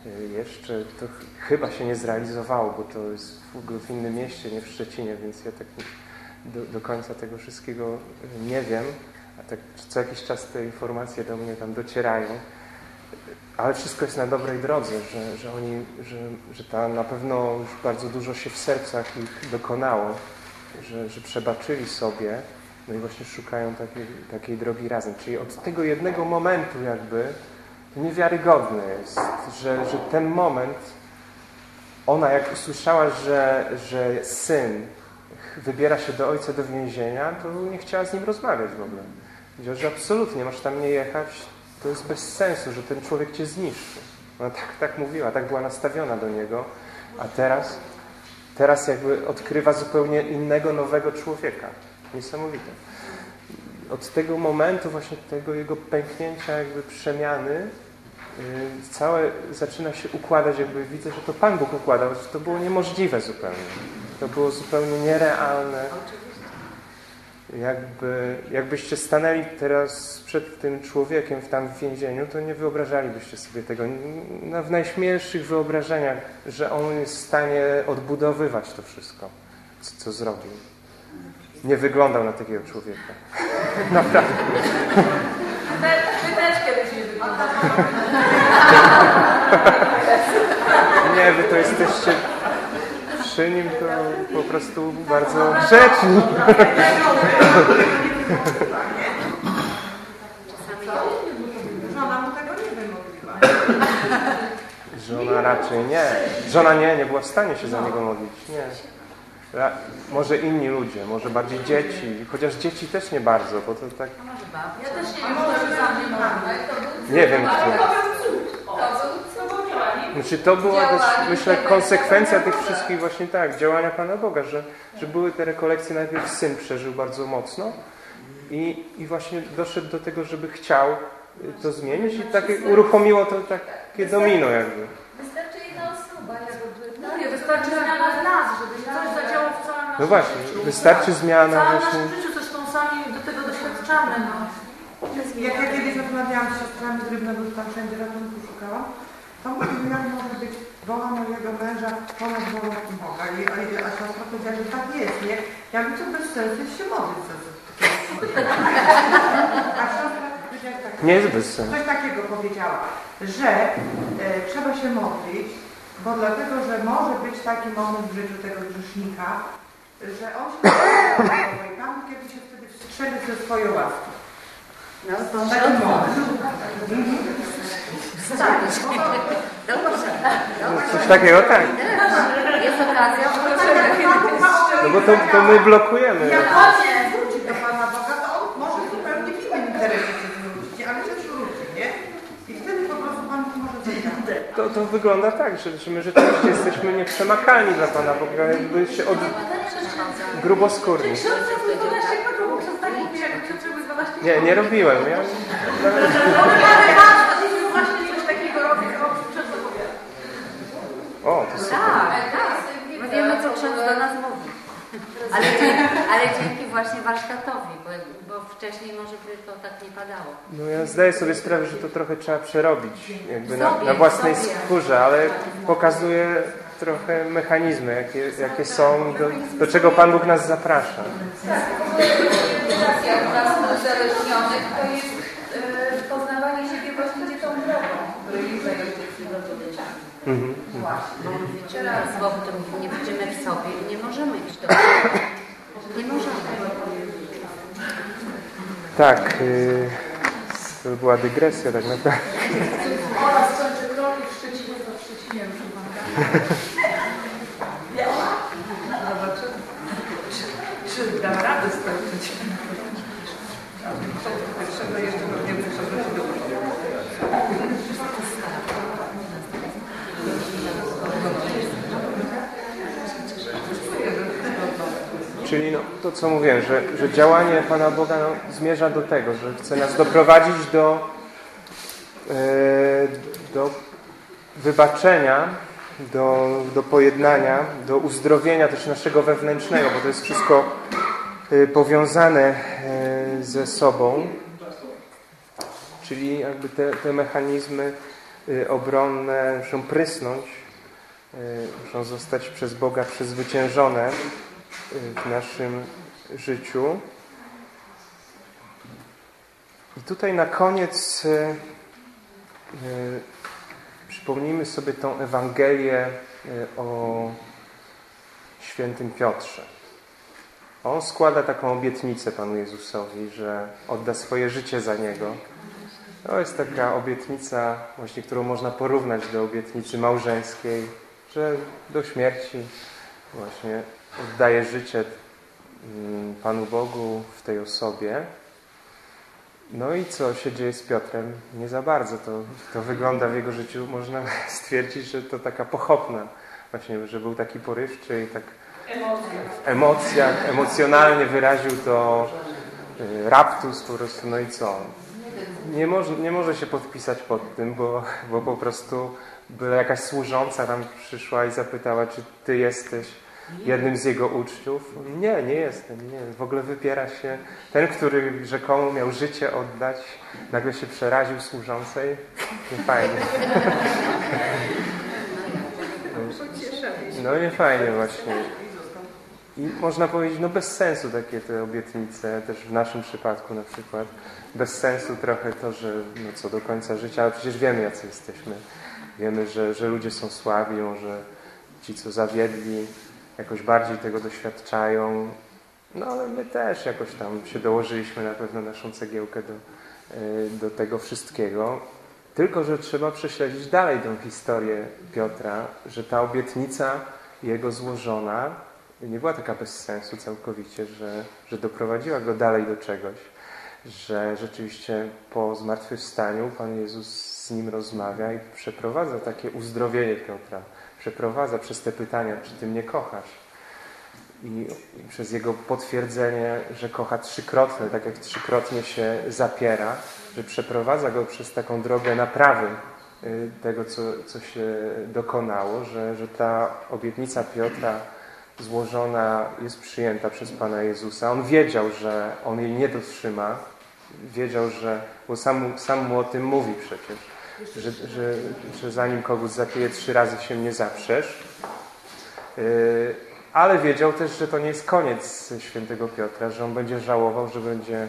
Y, jeszcze to chyba się nie zrealizowało, bo to jest w ogóle w innym mieście, nie w Szczecinie, więc ja tak do, do końca tego wszystkiego y, nie wiem, a tak co jakiś czas te informacje do mnie tam docierają. Ale wszystko jest na dobrej drodze, że, że oni, że, że tam na pewno już bardzo dużo się w sercach ich dokonało, że, że przebaczyli sobie, no i właśnie szukają takiej, takiej drogi razem. Czyli od tego jednego momentu jakby niewiarygodne jest, że, że ten moment, ona jak usłyszała, że, że syn wybiera się do ojca do więzienia, to nie chciała z nim rozmawiać w ogóle. Powiedziała, że absolutnie masz tam nie jechać, to jest bez sensu, że ten człowiek cię zniszczy. Ona tak, tak mówiła, tak była nastawiona do niego, a teraz, teraz jakby odkrywa zupełnie innego, nowego człowieka. Niesamowite od tego momentu właśnie tego jego pęknięcia, jakby przemiany, y, całe zaczyna się układać, jakby widzę, że to Pan Bóg układał, że to było niemożliwe zupełnie. To było zupełnie nierealne. Jakby, jakbyście stanęli teraz przed tym człowiekiem tam w więzieniu, to nie wyobrażalibyście sobie tego no, w najśmielszych wyobrażeniach, że on jest w stanie odbudowywać to wszystko, co, co zrobił nie wyglądał na takiego człowieka. Naprawdę. Ty też kiedyś nie wyglądałeś. Nie, wy to jesteście przy nim to po prostu bardzo grzeczni. Żona mu tego nie wymogliła. Żona raczej nie. Żona nie, nie była w stanie się za niego modlić. Nie. Może inni ludzie, może bardziej dzieci, chociaż dzieci też nie bardzo, bo to tak... Ja też nie wiem, mnie Nie wiem, kto. Znaczy to była też, myślę, konsekwencja tych wszystkich właśnie tak, działania Pana Boga, że, że były te rekolekcje, najpierw syn przeżył bardzo mocno i, i właśnie doszedł do tego, żeby chciał to zmienić i takie uruchomiło to takie domino jakby. Wystarczy jedna osoba, jakby. Mówię, wystarczy zmiana w nas, żeby coś zadziałało w całym naszym No właśnie, wystarczy zmiana W całym właśnie. naszym życiu, zresztą sami do tego doświadczamy, no. Jak ja kiedyś rozmawiałam z siostrami z Rybnego, tam wszędzie ratunku szukałam, to mówił, jak może być woła mojego męża ponad wolą Boga. I, a, a siostra powiedziała, że tak jest, nie? Ja mówię, to bez sensu się modlić. A siostra powiedziała tak. Nie jest bez sensu. Coś takiego powiedziała, że e, trzeba się modlić, Bo dlatego, że może być taki moment w życiu tego grzesznika, że on się i Pan kiedy się wtedy wstrzeli ze swojej łaski. No, to Taki moment. Dobrze. Coś takiego, tak. Jest okazja, No bo to, to my blokujemy. Jak on się zwróci do Pana Boga, to on może zupełnie w innym interesie się zwrócić, ale się zwróci, nie? I wtedy po prostu Pan może. To, to wygląda tak, że, że my rzeczywiście jesteśmy nieprzemakalni dla Pana Boga, jakby się od gruboskórni. Nie, nie robiłem. Ja, o, to super. Tak, tak. My wiemy, co ksiądz do nas mówi. Ale dzięki, ale dzięki właśnie warsztatowi, bo, bo wcześniej może by to tak nie padało. No ja zdaję sobie sprawę, że to trochę trzeba przerobić jakby na, na własnej skórze, ale pokazuje trochę mechanizmy, jakie, jakie są, do, do czego Pan Bóg nas zaprasza. Relacja u nas uzależnionych to jest e, poznawanie siebie właśnie tą drogą, której rozumiecie. Mhm. Bo słowo, to mówi, nie widzimy w sobie i nie możemy iść do. Nie możemy. Tak, yy, to była dygresja tak naprawdę. Oraz kończy kroki w Szczecinie, to w Szczecinie już uwaga. Zobaczymy, czy, czy dam radę skończyć. Czyli no, to, co mówiłem, że, że działanie Pana Boga no, zmierza do tego, że chce nas doprowadzić do, e, do wybaczenia, do, do pojednania, do uzdrowienia też naszego wewnętrznego, bo to jest wszystko e, powiązane e, ze sobą. Czyli jakby te, te mechanizmy e, obronne muszą prysnąć, e, muszą zostać przez Boga przezwyciężone w naszym życiu. I tutaj na koniec przypomnijmy sobie tą Ewangelię o świętym Piotrze. On składa taką obietnicę Panu Jezusowi, że odda swoje życie za Niego. To jest taka obietnica, właśnie, którą można porównać do obietnicy małżeńskiej, że do śmierci właśnie oddaje życie mm, Panu Bogu w tej osobie. No i co się dzieje z Piotrem? Nie za bardzo. To, to wygląda w jego życiu, można stwierdzić, że to taka pochopna. Właśnie, że był taki porywczy i tak w emocjach, emocjonalnie wyraził to y, raptus po prostu. No i co? Nie może, nie może się podpisać pod tym, bo, bo po prostu byle jakaś służąca tam przyszła i zapytała, czy ty jesteś jednym z jego uczniów. Nie, nie jestem. Nie. W ogóle wypiera się ten, który rzekomo miał życie oddać, nagle się przeraził służącej. Nie fajnie. No nie fajnie właśnie. I można powiedzieć, no bez sensu takie te obietnice, też w naszym przypadku na przykład. Bez sensu trochę to, że no co do końca życia, ale przecież wiemy jacy jesteśmy. Wiemy, że, że ludzie są słabi, może ci, co zawiedli, jakoś bardziej tego doświadczają. No ale my też jakoś tam się dołożyliśmy na pewno naszą cegiełkę do, y, do tego wszystkiego. Tylko, że trzeba prześledzić dalej tą historię Piotra, że ta obietnica jego złożona nie była taka bez sensu całkowicie, że, że doprowadziła go dalej do czegoś, że rzeczywiście po zmartwychwstaniu Pan Jezus z nim rozmawia i przeprowadza takie uzdrowienie Piotra. Przeprowadza przez te pytania, czy Ty mnie kochasz? I, przez jego potwierdzenie, że kocha trzykrotnie, tak jak trzykrotnie się zapiera, że przeprowadza go przez taką drogę naprawy y, tego, co, co się dokonało, że, że ta obietnica Piotra złożona jest przyjęta przez Pana Jezusa. On wiedział, że on jej nie dotrzyma. Wiedział, że, bo sam, sam mu o tym mówi przecież, że, że, że zanim kogoś zapieje trzy razy się nie zaprzesz. Yy, ale wiedział też, że to nie jest koniec świętego Piotra, że on będzie żałował, że będzie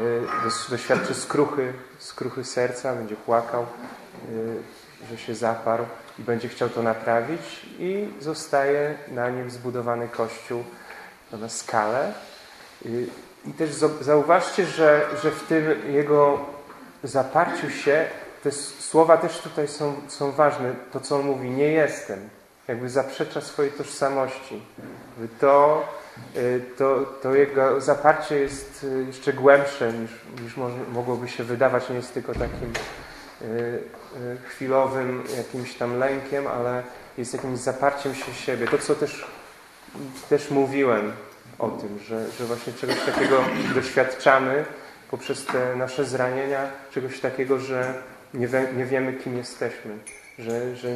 yy, doświadczy skruchy, skruchy serca, będzie płakał. Yy, że się zaparł i będzie chciał to naprawić i zostaje na nim zbudowany kościół na skalę. I też zauważcie, że, że w tym jego zaparciu się te słowa też tutaj są, są ważne. To, co on mówi, nie jestem. Jakby zaprzecza swojej tożsamości. To, y, to, to jego zaparcie jest y, jeszcze głębsze niż, niż mogłoby się wydawać. Nie jest tylko takim chwilowym jakimś tam lękiem, ale jest jakimś zaparciem się siebie. To, co też, też mówiłem o tym, że, że właśnie czegoś takiego doświadczamy poprzez te nasze zranienia, czegoś takiego, że nie, wie, nie wiemy, kim jesteśmy, że, że,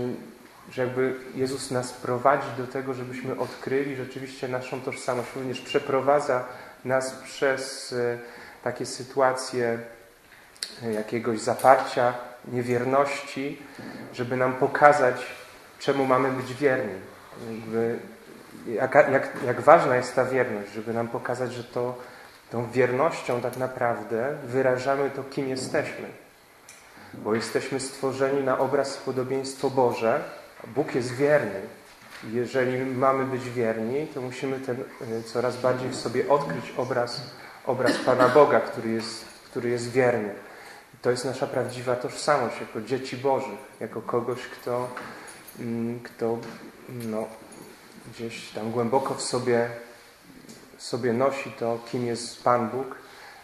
że jakby Jezus nas prowadzi do tego, żebyśmy odkryli rzeczywiście naszą tożsamość, również przeprowadza nas przez e, takie sytuacje jakiegoś zaparcia, niewierności, żeby nam pokazać, czemu mamy być wierni. Jakby jak, jak, jak ważna jest ta wierność, żeby nam pokazać, że to tą wiernością tak naprawdę wyrażamy to, kim jesteśmy. Bo jesteśmy stworzeni na obraz podobieństwo Boże, Bóg jest wierny. Jeżeli mamy być wierni, to musimy ten e, coraz bardziej w sobie odkryć obraz, obraz Pana Boga, który jest, który jest wierny. To jest nasza prawdziwa tożsamość jako dzieci Bożych, jako kogoś, kto, mm, kto no, gdzieś tam głęboko w sobie, sobie nosi to, kim jest Pan Bóg,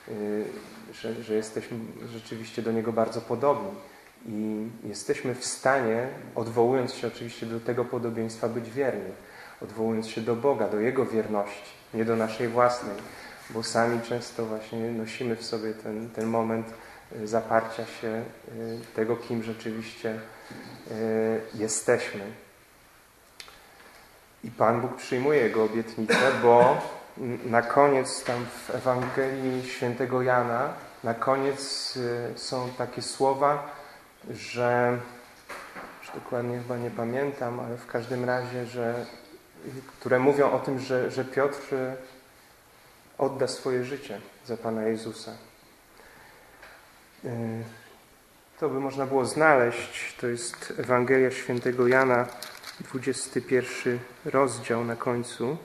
y, że, że jesteśmy rzeczywiście do Niego bardzo podobni. I jesteśmy w stanie, odwołując się oczywiście do tego podobieństwa, być wierni. Odwołując się do Boga, do Jego wierności, nie do naszej własnej, bo sami często właśnie nosimy w sobie ten, ten moment zaparcia się y, tego, kim rzeczywiście jesteśmy. I Pan Bóg przyjmuje jego obietnicę, bo na koniec tam w Ewangelii Świętego Jana, na koniec y, są takie słowa, że już dokładnie chyba nie pamiętam, ale w każdym razie, że które mówią o tym, że, że Piotr y, odda swoje życie za Pana Jezusa. Y, to by można było znaleźć. To jest Ewangelia Świętego Jana, 21 rozdział na końcu.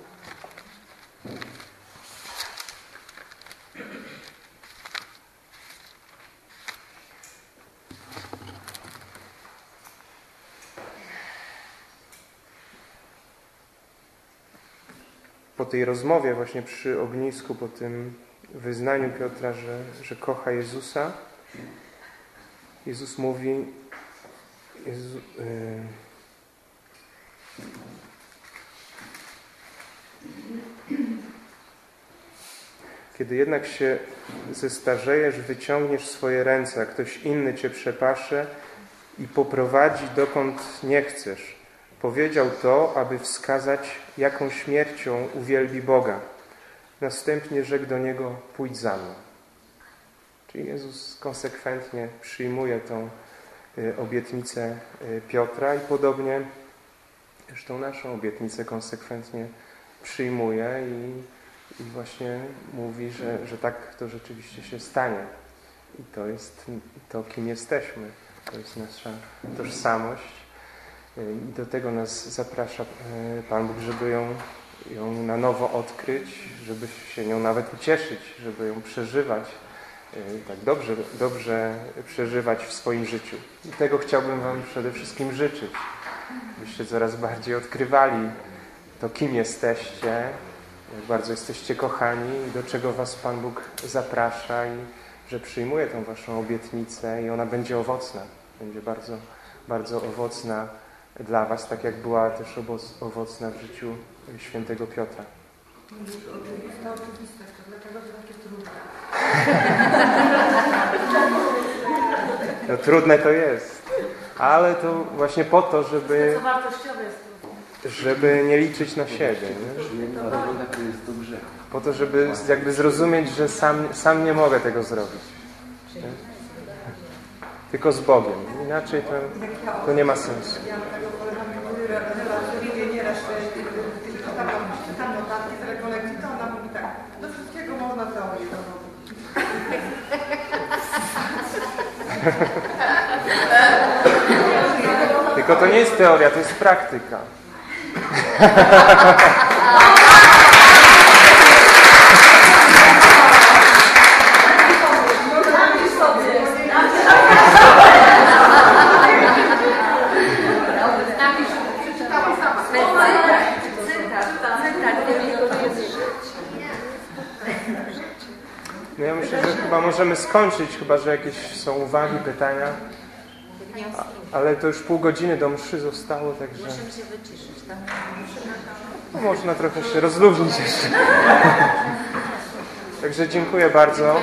Po tej rozmowie właśnie przy ognisku, po tym wyznaniu Piotra, że, że kocha Jezusa, Jezus mówi yy, kiedy jednak się zestarzejesz, wyciągniesz swoje ręce, a ktoś inny cię przepasze i poprowadzi dokąd nie chcesz. Powiedział to, aby wskazać, jaką śmiercią uwielbi Boga. Następnie rzekł do niego, pójdź za mną. Czyli Jezus konsekwentnie przyjmuje tą y, obietnicę y, Piotra i podobnie Zresztą naszą obietnicę konsekwentnie przyjmuje i, i właśnie mówi, że, że tak to rzeczywiście się stanie. I to jest to, kim jesteśmy. To jest nasza tożsamość. I do tego nas zaprasza Pan Bóg, żeby ją, ją na nowo odkryć, żeby się nią nawet ucieszyć, żeby ją przeżywać, tak dobrze, dobrze przeżywać w swoim życiu. I tego chciałbym Wam przede wszystkim życzyć byście coraz bardziej odkrywali to, kim jesteście, jak bardzo jesteście kochani i do czego Was Pan Bóg zaprasza i że przyjmuje tą Waszą obietnicę i ona będzie owocna. Będzie bardzo, bardzo owocna dla Was, tak jak była też owocna w życiu świętego Piotra. Oczywista oczywistość, to dlaczego to takie trudne? No trudne to jest ale to właśnie po to, żeby, żeby nie liczyć na siebie. Nie? Po to, żeby jakby zrozumieć, że sam, sam nie mogę tego zrobić. Nie? Tylko z Bogiem. Inaczej to, to nie ma sensu. Ja tego nieraz, tam, tam notatki z rekolekcji, to ona mówi tak, do wszystkiego można teorię dowodzić. Tylko to nie jest teoria, to jest praktyka. Cytat, cytat wielkiego No ja myślę, że chyba możemy skończyć, chyba że jakieś są uwagi, pytania. Ale to już pół godziny do mszy zostało, także się wyciszyć, tak? no, można trochę się rozluźnić jeszcze. Także dziękuję bardzo.